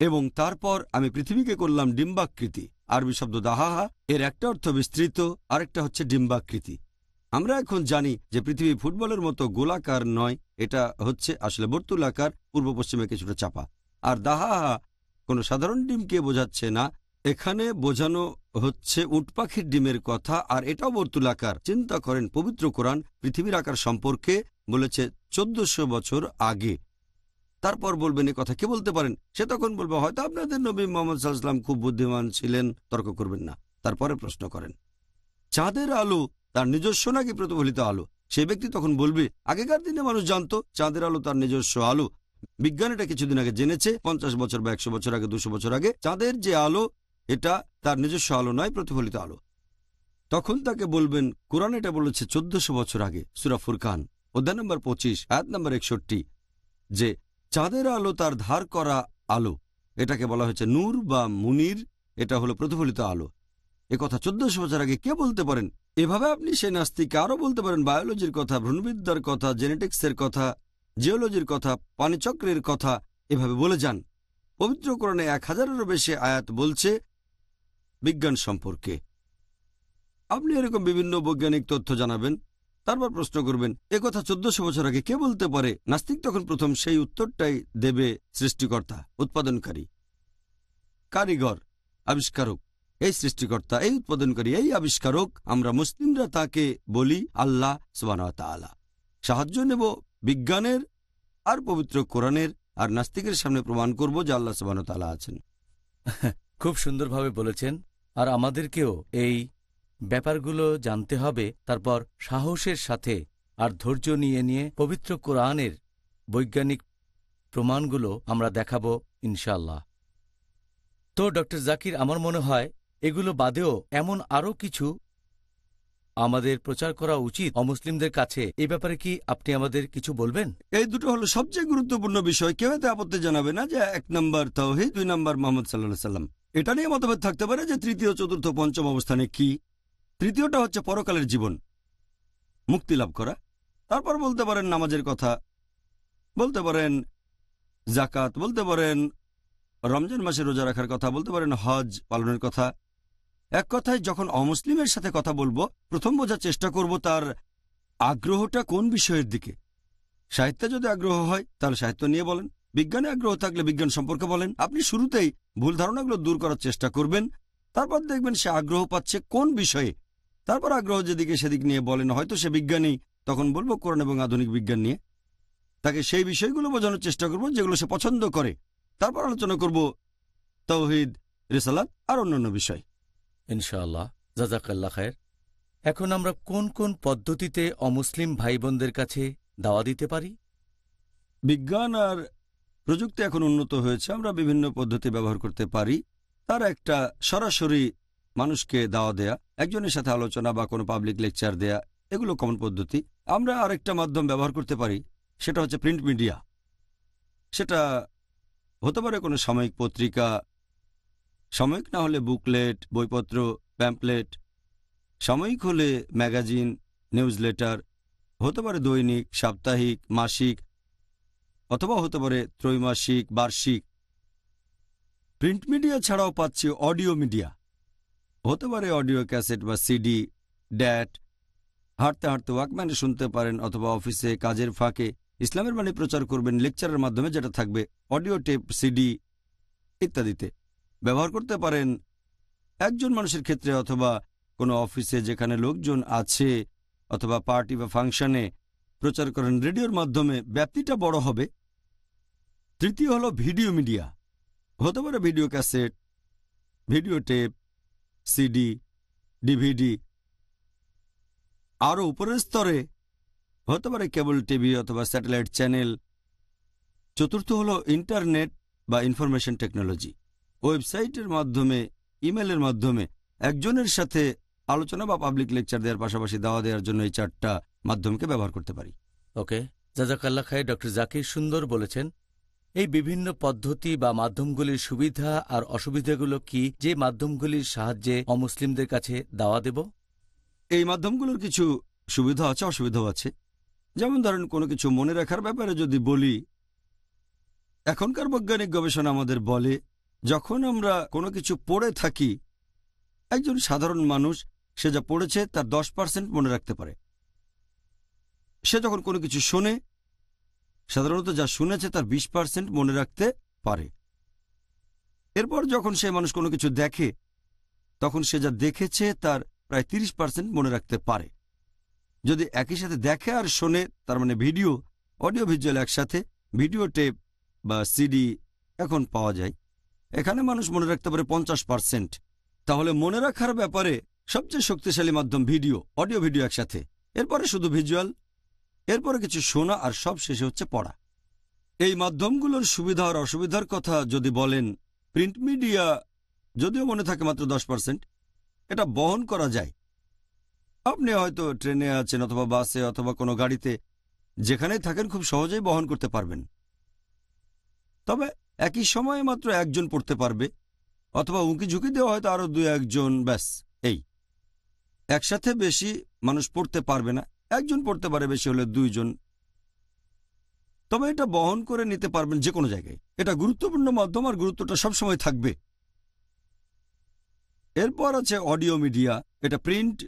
এবং তারপর আমি পৃথিবীকে করলাম ডিম্বাকৃতি। আরবি শব্দ দাহাহা, এর একটা অর্থ বিস্তৃত, আরেকটা হচ্ছে ডিম্বাকৃতি। আমরা এখন জানি যে পৃথিবী ফুটবলের মতো গোলাকার নয়, এটা হচ্ছে আসলে বর্তুলাকার, পূর্ব পশ্চিমে কিছুটা চাপা। আর দাহাহা, কোনো সাধারণ ডিমকে বোঝাচ্ছে না, এখানে বোঝানো হচ্ছে উটপাখির ডিমের কথা, আর এটাও বর্তুলাকার। চিন্তা করেন, পবিত্র কোরআন পৃথিবীর আকার সম্পর্কে বলেছে চোদ্দশো বছর আগে। তারপর বলবেন এ কথা, কে বলতে পারেন? সে তখন বলবে, হয়তো আপনাদের নবী মোহাম্মদ সাল্লাম খুব বুদ্ধিমান ছিলেন, তর্ক করবেন না। তারপরে প্রশ্ন করেন, চাঁদের আলো তার নিজস্ব নাকি প্রতিফলিত আলো? সেই ব্যক্তি তখন বলবে, আগেকার দিনে মানুষ জানতো চাঁদের আলো তার নিজস্ব আলো। বিজ্ঞান এটা কিছুদিন আগে জেনেছে, পঞ্চাশ বছর বা একশো বছর আগে, দুশো বছর আগে, চাঁদের যে আলো, এটা তার নিজস্ব আলো নয়, প্রতিফলিত আলো। তখন তাকে বলবেন, কোরআন এটা বলেছে চোদ্দশো বছর আগে, সুরা ফুরকান, অধ্যায় নম্বর পঁচিশ, আয়াত নম্বর একষট্টি, যে চাঁদের আলো তার ধার করা আলো। এটাকে বলা হয়েছে নূর বা মুনির। এটা হলো প্রতিফলিত আলো। এ কথা চোদ্দশো বছর আগে কে বলতে পারেন? এভাবে আপনি সেই নাস্তিকে আরও বলতে পারেন, বায়োলজির কথা, ভ্রূণবিদ্যার কথা, জেনেটিক্সের কথা, জিওলজির কথা, পানিচক্রের কথা, এভাবে বলে যান। পবিত্র কোরআনে এক হাজারেরও বেশি আয়াত বলছে বিজ্ঞান সম্পর্কে। আপনি এরকম বিভিন্ন বৈজ্ঞানিক তথ্য জানাবেন। তারপর প্রশ্ন করবেন, এ কথা চোদ্দশো বছর আগে কে বলতে পারে? নাস্তিক তখন প্রথম সেই উত্তরটাই দেবে সৃষ্টিকর্তা, উৎপাদনকারী। কারিগর, আবিষ্কারক। এই সৃষ্টিকর্তা, এই উৎপাদনকারী, এই আবিষ্কারক, আমরা মুসলিমরা তাকে বলি আল্লাহ সুবাহ সাহায্য নেব বিজ্ঞানের আর পবিত্র কোরআনের, আর নাস্তিকের সামনে প্রমাণ করব যে আল্লাহ সুবাহ তালা আছেন। খুব সুন্দরভাবে বলেছেন। আর আমাদেরকেও এই ব্যাপারগুলো জানতে হবে, তারপর সাহসের সাথে আর ধৈর্য নিয়ে নিয়ে পবিত্র কোরআনের বৈজ্ঞানিক প্রমাণগুলো আমরা দেখাব ইনশাল্লাহ তো, ডক্টর জাকির, আমার মনে হয় এগুলো বাদেও এমন আরও কিছু আমাদের প্রচার করা উচিত অমুসলিমদের কাছে। এই ব্যাপারে কি আপনি আমাদের কিছু বলবেন? এই দুটো হলো সবচেয়ে গুরুত্বপূর্ণ বিষয়। কেউ এতে আপত্তি জানাবে না যে এক নম্বর তৌহিদ দুই নম্বর মোহাম্মদ সাল্লাহ সাল্লাম এটা নিয়ে মতভেদ থাকতে পারে যে তৃতীয়, চতুর্থ, পঞ্চম অবস্থানে কি তৃতীয়টা হচ্ছে পরকালের জীবন। মুক্তি লাভ করা। তারপর বলতে পারেন নামাজের কথা। বলতে পারেন জাকাত বলতে পারেন রমজান মাসে রোজা রাখার কথা। বলতে পারেন হজ পালনের কথা। এক কথায় যখন অমুসলিমের সাথে কথা বলব, প্রথম বোঝার চেষ্টা করব তার আগ্রহটা কোন বিষয়ের দিকে? সাহিত্যে যদি আগ্রহ হয়, তাহলে সাহিত্য নিয়ে বলেন। বিজ্ঞানে আগ্রহ থাকলে বিজ্ঞান সম্পর্কে বলেন। আপনি শুরুতেই ভুল ধারণাগুলো দূর করার চেষ্টা করবেন। তারপর দেখবেন সে আগ্রহ পাচ্ছে কোন বিষয়ে? তারপর আগ্রহ যেদিকে সেদিক নিয়ে বলেন হয়তো সে বিজ্ঞানী তখন বলব কোরআন এবং আধুনিক বিজ্ঞান নিয়ে। তাকে সেই বিষয়গুলো বোঝানোর চেষ্টা করব যেগুলো সে পছন্দ করে। তারপর আলোচনা করব তৌহিদ রেসালাত আর অন্যান্য বিষয়। ইনশাআল্লাহ। জাজাকাল্লা খায়ের। এখন আমরা কোন কোন পদ্ধতিতে অমুসলিম ভাই বোনদের কাছে দাওয়া দিতে পারি? বিজ্ঞান আর প্রযুক্তি এখন উন্নত হয়েছে আমরা বিভিন্ন পদ্ধতি ব্যবহার করতে পারি। তার একটা সরাসরি মানুষকে দাওয়া দেয়া, একজনের সাথে আলোচনা বা কোনো পাবলিক লেকচার দেয়া, এগুলো কমন পদ্ধতি। আমরা আরেকটা মাধ্যম ব্যবহার করতে পারি, সেটা হচ্ছে প্রিন্ট মিডিয়া সেটা হতে পারে কোনো সাময়িক পত্রিকা, সাময়িক না হলে বুকলেট বইপত্র প্যাম্পলেট সাময়িক হলে ম্যাগাজিন নিউজ লেটার হতে পারে দৈনিক, সাপ্তাহিক, মাসিক, অথবা হতে পারে ত্রৈমাসিক, বার্ষিক। প্রিন্ট মিডিয়া ছাড়াও পাচ্ছি অডিও মিডিয়া হতে পারে অডিও ক্যাসেট বা সিডি, ড্যাট, হাঁটতে হাঁটতে ওয়াকম্যানে শুনতে পারেন অথবা অফিসে কাজের ফাঁকে ইসলামের বাণী প্রচার করবেন লেকচারের মাধ্যমে যেটা থাকবে অডিও টেপ, সিডি ইত্যাদিতে। ব্যবহার করতে পারেন একজন মানুষের ক্ষেত্রে অথবা কোনো অফিসে যেখানে লোকজন আছে অথবা পার্টি বা ফাংশনে প্রচার করেন রেডিওর মাধ্যমে ব্যাপ্তিটা বড় হবে। তৃতীয় হলো ভিডিও মিডিয়া। হতে পারে video cassette, video tape CD DVD আরও উপরের স্তরে হতে পারে কেবল টিভি অথবা স্যাটেলাইট চ্যানেল। চতুর্থ হলো ইন্টারনেট বা ইনফরমেশন টেকনোলজি। ওয়েবসাইটের মাধ্যমে, ইমেলের মাধ্যমে একজনের সাথে আলোচনা বা পাবলিক লেকচার দেওয়ার পাশাপাশি দাওয়া দেওয়ার জন্য এই চারটা মাধ্যমকে ব্যবহার করতে পারি। ওকে জাজাকাল্লা খাই ডক্টর জাকির সুন্দর বলেছেন এই বিভিন্ন পদ্ধতি বা মাধ্যমগুলির সুবিধা আর অসুবিধাগুলো কি যে মাধ্যমগুলির সাহায্যে অমুসলিমদের কাছে দাওয়া দেব? এই মাধ্যমগুলোর কিছু সুবিধা আছে, অসুবিধাও আছে। যেমন ধরেন, কোনো কিছু মনে রাখার ব্যাপারে যদি বলি, এখনকার বৈজ্ঞানিক গবেষণা আমাদের বলে, যখন আমরা কোনো কিছু পড়ে থাকি, একজন সাধারণ মানুষ, সে যা পড়েছে তার দশ পার্সেন্ট মনে রাখতে পারে। সে যখন কোনো কিছু শোনে সাধারণত যা শুনেছে তার বিশ পার্সেন্ট মনে রাখতে পারে। এরপর যখন সে মানুষ কোনো কিছু দেখে, তখন সে যা দেখেছে তার প্রায় তিরিশ পার্সেন্ট মনে রাখতে পারে। যদি একই সাথে দেখে আর শোনে, তার মানে ভিডিও, অডিও ভিজুয়াল একসাথে, ভিডিও টেপ বা সিডি এখন পাওয়া যায়। এখানে মানুষ মনে রাখতে পারে পঞ্চাশ পার্সেন্ট। তাহলে মনে রাখার ব্যাপারে সবচেয়ে শক্তিশালী মাধ্যম ভিডিও, অডিও ভিডিও একসাথে। এরপরে শুধু ভিজুয়াল এরপরে কিছু শোনা আর সব শেষে হচ্ছে পড়া। এই মাধ্যমগুলোর সুবিধা আর অসুবিধার কথা যদি বলেন, প্রিন্ট মিডিয়া যদিও মনে থাকে মাত্র দশ পার্সেন্ট, এটা বহন করা যায়। আপনি হয়তো ট্রেনে আছেন অথবা বাসে অথবা কোনো গাড়িতে, যেখানেই থাকেন খুব সহজেই বহন করতে পারবেন। তবে একই সময়ে মাত্র একজন পড়তে পারবে, অথবা উঁকি ঝুঁকি দেওয়া হয়তো আরও দু একজন ব্যাস, এই। একসাথে বেশি মানুষ পড়তে পারবে না। একজন পড়তে পারে বেশি হলে দুইজন। তবে এটা বহন করে নিতে পারবেন যে কোনো জায়গায়। এটা গুরুত্বপূর্ণ মাধ্যম আর গুরুত্বটা সবসময় থাকবে। এরপর আছে অডিও মিডিয়া। এটা প্রিন্ট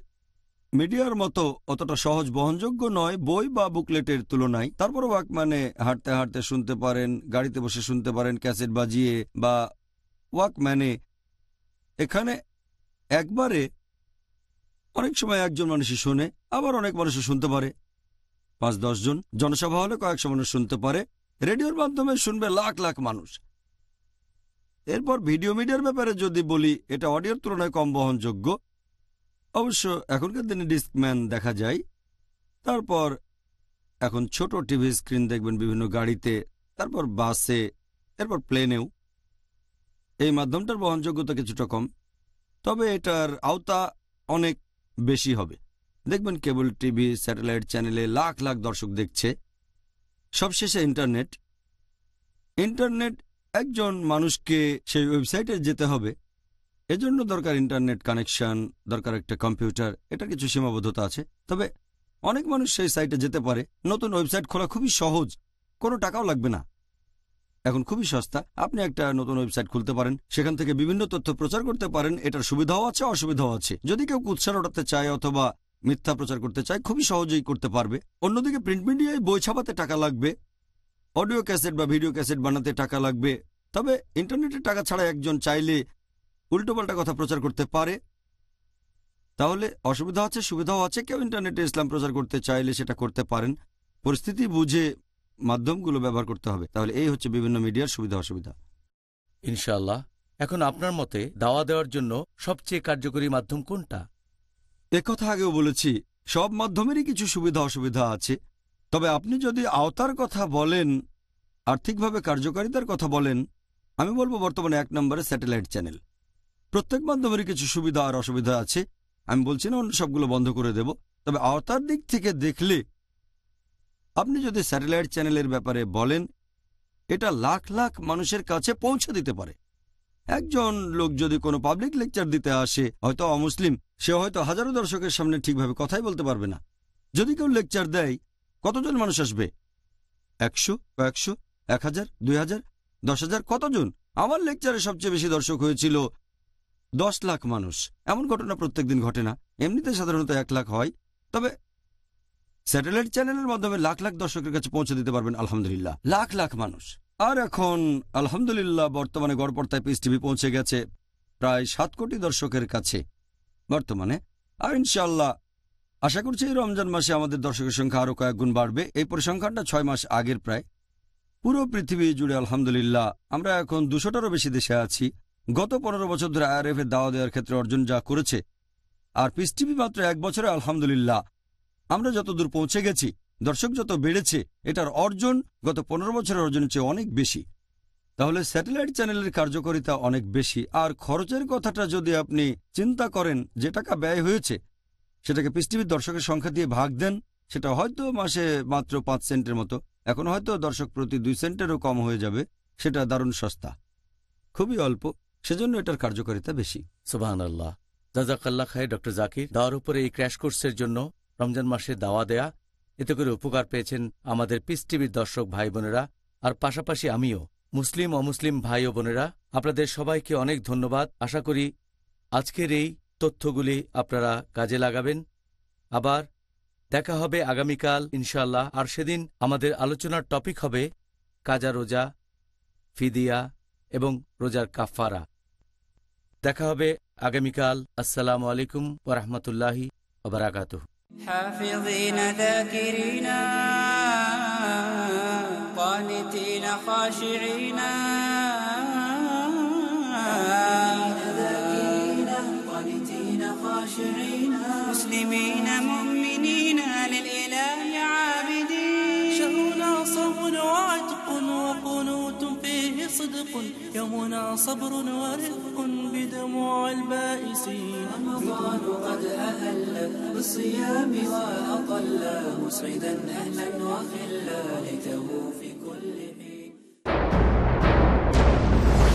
মিডিয়ার মতো অতটা সহজ বহনযোগ্য নয়। বই বা বুকলেটের তুলনায়। তারপর ওয়াকম্যানে হাঁটতে হাঁটতে শুনতে পারেন, গাড়িতে বসে শুনতে পারেন, ক্যাসেট বাজিয়ে বা ওয়াকম্যানে এখানে একবারে অনেক সময় একজন মানুষই শোনে, আবার অনেক মানুষও শুনতে পারে। পাঁচ জন জনসভা হলে কয়েকশো মানুষ শুনতে পারে। রেডিওর মাধ্যমে শুনবে লাখ লাখ মানুষ। এরপর ভিডিও মিডিয়ার ব্যাপারে যদি বলি, এটা অডিওর তুলনায় কম বহনযোগ্য। অবশ্য এখনকার দিনে ডিস্কম্যান দেখা যায়। তারপর এখন ছোট টিভি স্ক্রিন দেখবেন বিভিন্ন গাড়িতে, তারপর বাসে, এরপর প্লেনেও। এই মাধ্যমটার বহনযোগ্যতা কিছুটা কম। তবে এটার আওতা অনেক বেশি হবে। দেখবেন কেবল টিভি, স্যাটেলাইট চ্যানেলে লাখ লাখ দর্শক দেখছে। সবশেষে ইন্টারনেট। ইন্টারনেট, একজন মানুষকে সেই ওয়েবসাইটে যেতে হবে। এজন্য দরকার ইন্টারনেট কানেকশন, দরকার একটা কম্পিউটার এটা কিছু সীমাবদ্ধতা আছে। তবে অনেক মানুষ সেই সাইটে যেতে পারে। নতুন ওয়েবসাইট খোলা খুবই সহজ, কোনো টাকাও লাগবে না। এখন খুবই সস্তা। আপনি একটা নতুন ওয়েবসাইট খুলতে পারেন, সেখান থেকে বিভিন্ন তথ্য প্রচার করতে পারেন, এটার সুবিধাও আছে, অসুবিধাও আছে। যদি কেউ কুৎসার ওঠাতে চায় অথবা মিথ্যা প্রচার করতে চায়, খুবই সহজেই করতে পারবে। অন্যদিকে প্রিন্ট মিডিয়ায় বই ছাপাতে টাকা লাগবে, অডিও ক্যাসেট বা ভিডিও ক্যাসেট বানাতে টাকা লাগবে। তবে ইন্টারনেটে টাকা ছাড়া একজন চাইলে উল্টোপাল্টা কথা প্রচার করতে পারে। তাহলে অসুবিধা আছে, সুবিধাও আছে। কেউ ইন্টারনেটে ইসলাম প্রচার করতে চাইলে সেটা করতে পারেন। পরিস্থিতি বুঝে মাধ্যমগুলো ব্যবহার করতে হবে। তাহলে এই হচ্ছে বিভিন্ন মিডিয়ার সুবিধা অসুবিধা। ইনশাল্লাহ এখন আপনার মতে দাওয়া দেওয়ার জন্য সবচেয়ে কার্যকরী মাধ্যম কোনটা? কথা আগেও বলেছি সব মাধ্যমেরই কিছু সুবিধা অসুবিধা আছে। তবে আপনি যদি আওতার কথা বলেন আর্থিকভাবে কার্যকারিতার কথা বলেন আমি বলব বর্তমানে এক নম্বরে স্যাটেলাইট চ্যানেল। প্রত্যেক মাধ্যমেরই কিছু সুবিধা আর অসুবিধা আছে। আমি বলছি না অন্য সবগুলো বন্ধ করে দেব। তবে আওতার দিক থেকে দেখলে আপনি যদি স্যাটেলাইট চ্যানেলের ব্যাপারে বলেন, এটা লাখ লাখ মানুষের কাছে পৌঁছে দিতে পারে। একজন লোক যদি কোনো পাবলিক লেকচার দিতে আসে, হয়তো অমুসলিম সে হয়তো হাজারো দর্শকের সামনে ঠিকভাবে কথাই বলতে পারবে না। যদি কেউ লেকচার দেয়, কতজন মানুষ আসবে? একশো, কয়েকশো এক হাজার দুই হাজার দশ হাজার কতজন? আমার লেকচারে সবচেয়ে বেশি দর্শক হয়েছিল দশ লাখ মানুষ। এমন ঘটনা প্রত্যেক দিন ঘটে না। এমনিতে সাধারণত এক লাখ হয়। তবে স্যাটেলাইট চ্যানেলের মাধ্যমে লাখ লাখ দর্শকের কাছে পৌঁছে দিতে পারবেন, আলহামদুলিল্লাহ। লাখ লাখ মানুষ। আর এখন, আলহামদুলিল্লাহ, বর্তমানে গড়পড়তায় পিস টিভি পৌঁছে গেছে প্রায় সাত কোটি দর্শকের কাছে। বর্তমানে, আর ইনশাল্লাহ আশা করছি এই রমজান মাসে আমাদের দর্শকের সংখ্যা আরও কয়েক গুণ বাড়বে। এই পরিসংখ্যানটা ছয় মাস আগের প্রায়। পুরো পৃথিবী জুড়ে, আলহামদুলিল্লাহ, আমরা এখন দুশোটারও বেশি দেশে আছি। গত পনেরো বছর ধরে আইআরএফ এর দাওয়া দেওয়ার ক্ষেত্রে অর্জন যা করেছে, আর পিস টিভি মাত্র এক বছরে, আলহামদুলিল্লাহ আমরা যত দূর পৌঁছে গেছি, দর্শক যত বেড়েছে, এটার অর্জন গত পনেরো বছরের অর্জনের চেয়ে অনেক বেশি। তাহলে স্যাটেলাইট চ্যানেলের কার্যকারিতা অনেক বেশি, আর খরচের কথাটা যদি আপনি চিন্তা করেন যে টাকা ব্যয় হয়েছে, সেটাকে পৃথিবীর দর্শকের সংখ্যা দিয়ে ভাগ দেন, সেটা হয়তো মাসে মাত্র পাঁচ সেন্টের মতো। এখন হয়তো দর্শক প্রতি দুই সেন্টেরও কম হয়ে যাবে, সেটা দারুণ সস্তা। খুবই অল্প, সেজন্য এটার কার্যকারিতা বেশি। সুবাহ আল্লাহ জাজাকাল্লা খাই ডক্টর জাকির। দাওয়ার উপরে এই ক্র্যাশ কোর্সের জন্য রমজান মাসে দাওয়া দেয়া, এতে করে উপকার পেয়েছেন আমাদের পিস টিভির দর্শক ভাই বোনেরা, আর পাশাপাশি আমিও। মুসলিম, অমুসলিম ভাই ও বোনেরা, আপনাদের সবাইকে অনেক ধন্যবাদ। আশা করি আজকের এই তথ্যগুলি আপনারা কাজে লাগাবেন। আবার দেখা হবে আগামীকাল ইনশাল্লাহ আর সেদিন আমাদের আলোচনার টপিক হবে কাজা রোজা, ফিদিয়া এবং রোজার কাফারা দেখা হবে আগামীকাল। আসসালামু আলাইকুম ওরহমতুল্লাহি ওবরাকাতুহ حافظين ذاكرين قانتين خاشعين. ذاكرين قانتين خاشعين. مسلمين مؤمنين. صدق يومنا صبر ورفق بدموع البائسين. رمضان قد أهل بالصيام وأطل مسعدا أهلا وخلا ليته في كل حين.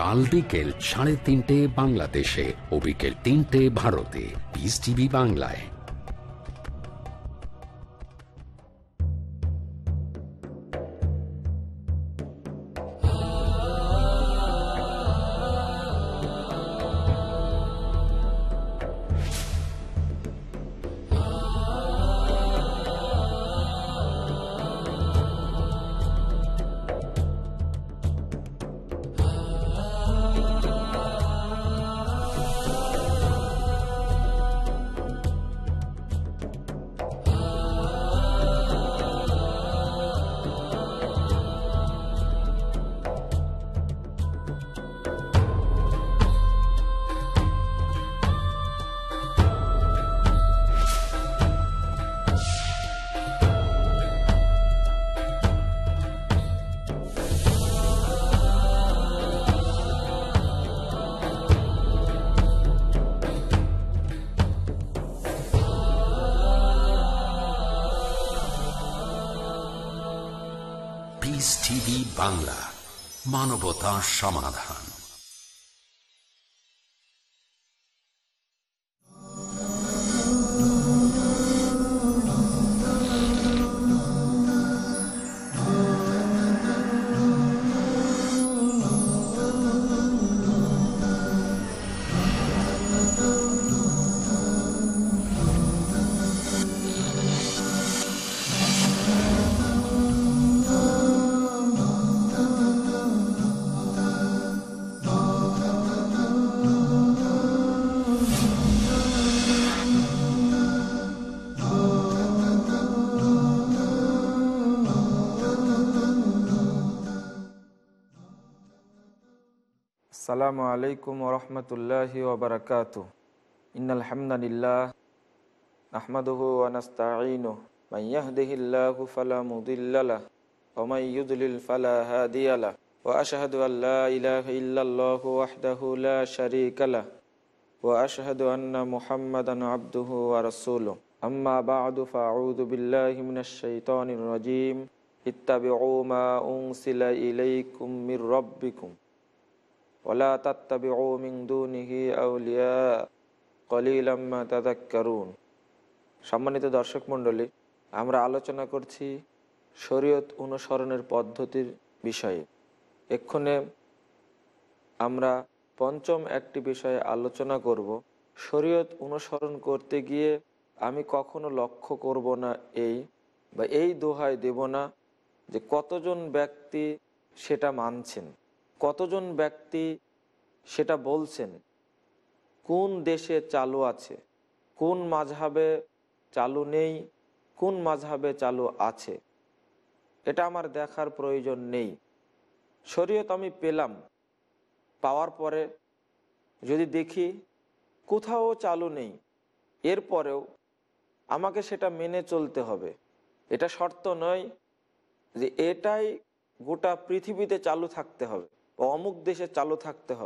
কাল বিকেল সাড়ে তিনটে বাংলাদেশে ও বিকেল তিনটে ভারতে। পিস টিভি বাংলায়। আসসালামু আলাইকুম ওরহমতুল্লাহি ওবরাকাত ইন্নাল হামদালিল্লাহ নাহমাদুহু ওয়া নাস্তাঈনুহু। মান ইয়াহদিহিল্লাহু ফালা মুদিল্লা লাহ ওয়া ইউদ্লিল ফালা হাদিয়া লাহ। ওয়া আশহাদু আল লা ইলাহা ইল্লাল্লাহু ওয়াহদাহু লা শারীকা লাহ। ওয়া আশহাদু আন্না মুহাম্মাদান আবদুহু ওয়া রাসূলুহু। আম্মা বা'দু ফাআউযু বিল্লাহি মিনাশ শাইতানির রাজীম। ইত্তাবিউ মা উনসিলা ইলাইকুম মির রাব্বিকুম। ওলা তাত্তাবিউ মিন দুনিহি আউলিয়া কলিলাম মা তাযাক্কারুন। সম্মানিত দর্শক মণ্ডলী, আমরা আলোচনা করছি শরীয়ত অনুসরণের পদ্ধতির বিষয়ে। এক্ষণে আমরা পঞ্চম একটি বিষয়ে আলোচনা করব, শরীয়ত অনুসরণ করতে গিয়ে আমি কখনো লক্ষ্য করব না এই বা এই দোহাই দেব না যে কতজন ব্যক্তি সেটা মানছেন। কতজন ব্যক্তি সেটা বলছেন? কোন দেশে চালু আছে? কোন মাঝহাবে চালু নেই? কোন মাঝহাবে চালু আছে? এটা আমার দেখার প্রয়োজন নেই। শরীয়ত আমি পেলাম। পাওয়ার পরে যদি দেখি কোথাও চালু নেই, এরপরেও আমাকে সেটা মেনে চলতে হবে। এটা শর্ত নয় যে এটাই গোটা পৃথিবীতে চালু থাকতে হবে। অমুক দেশে চালু থাকতে হবে।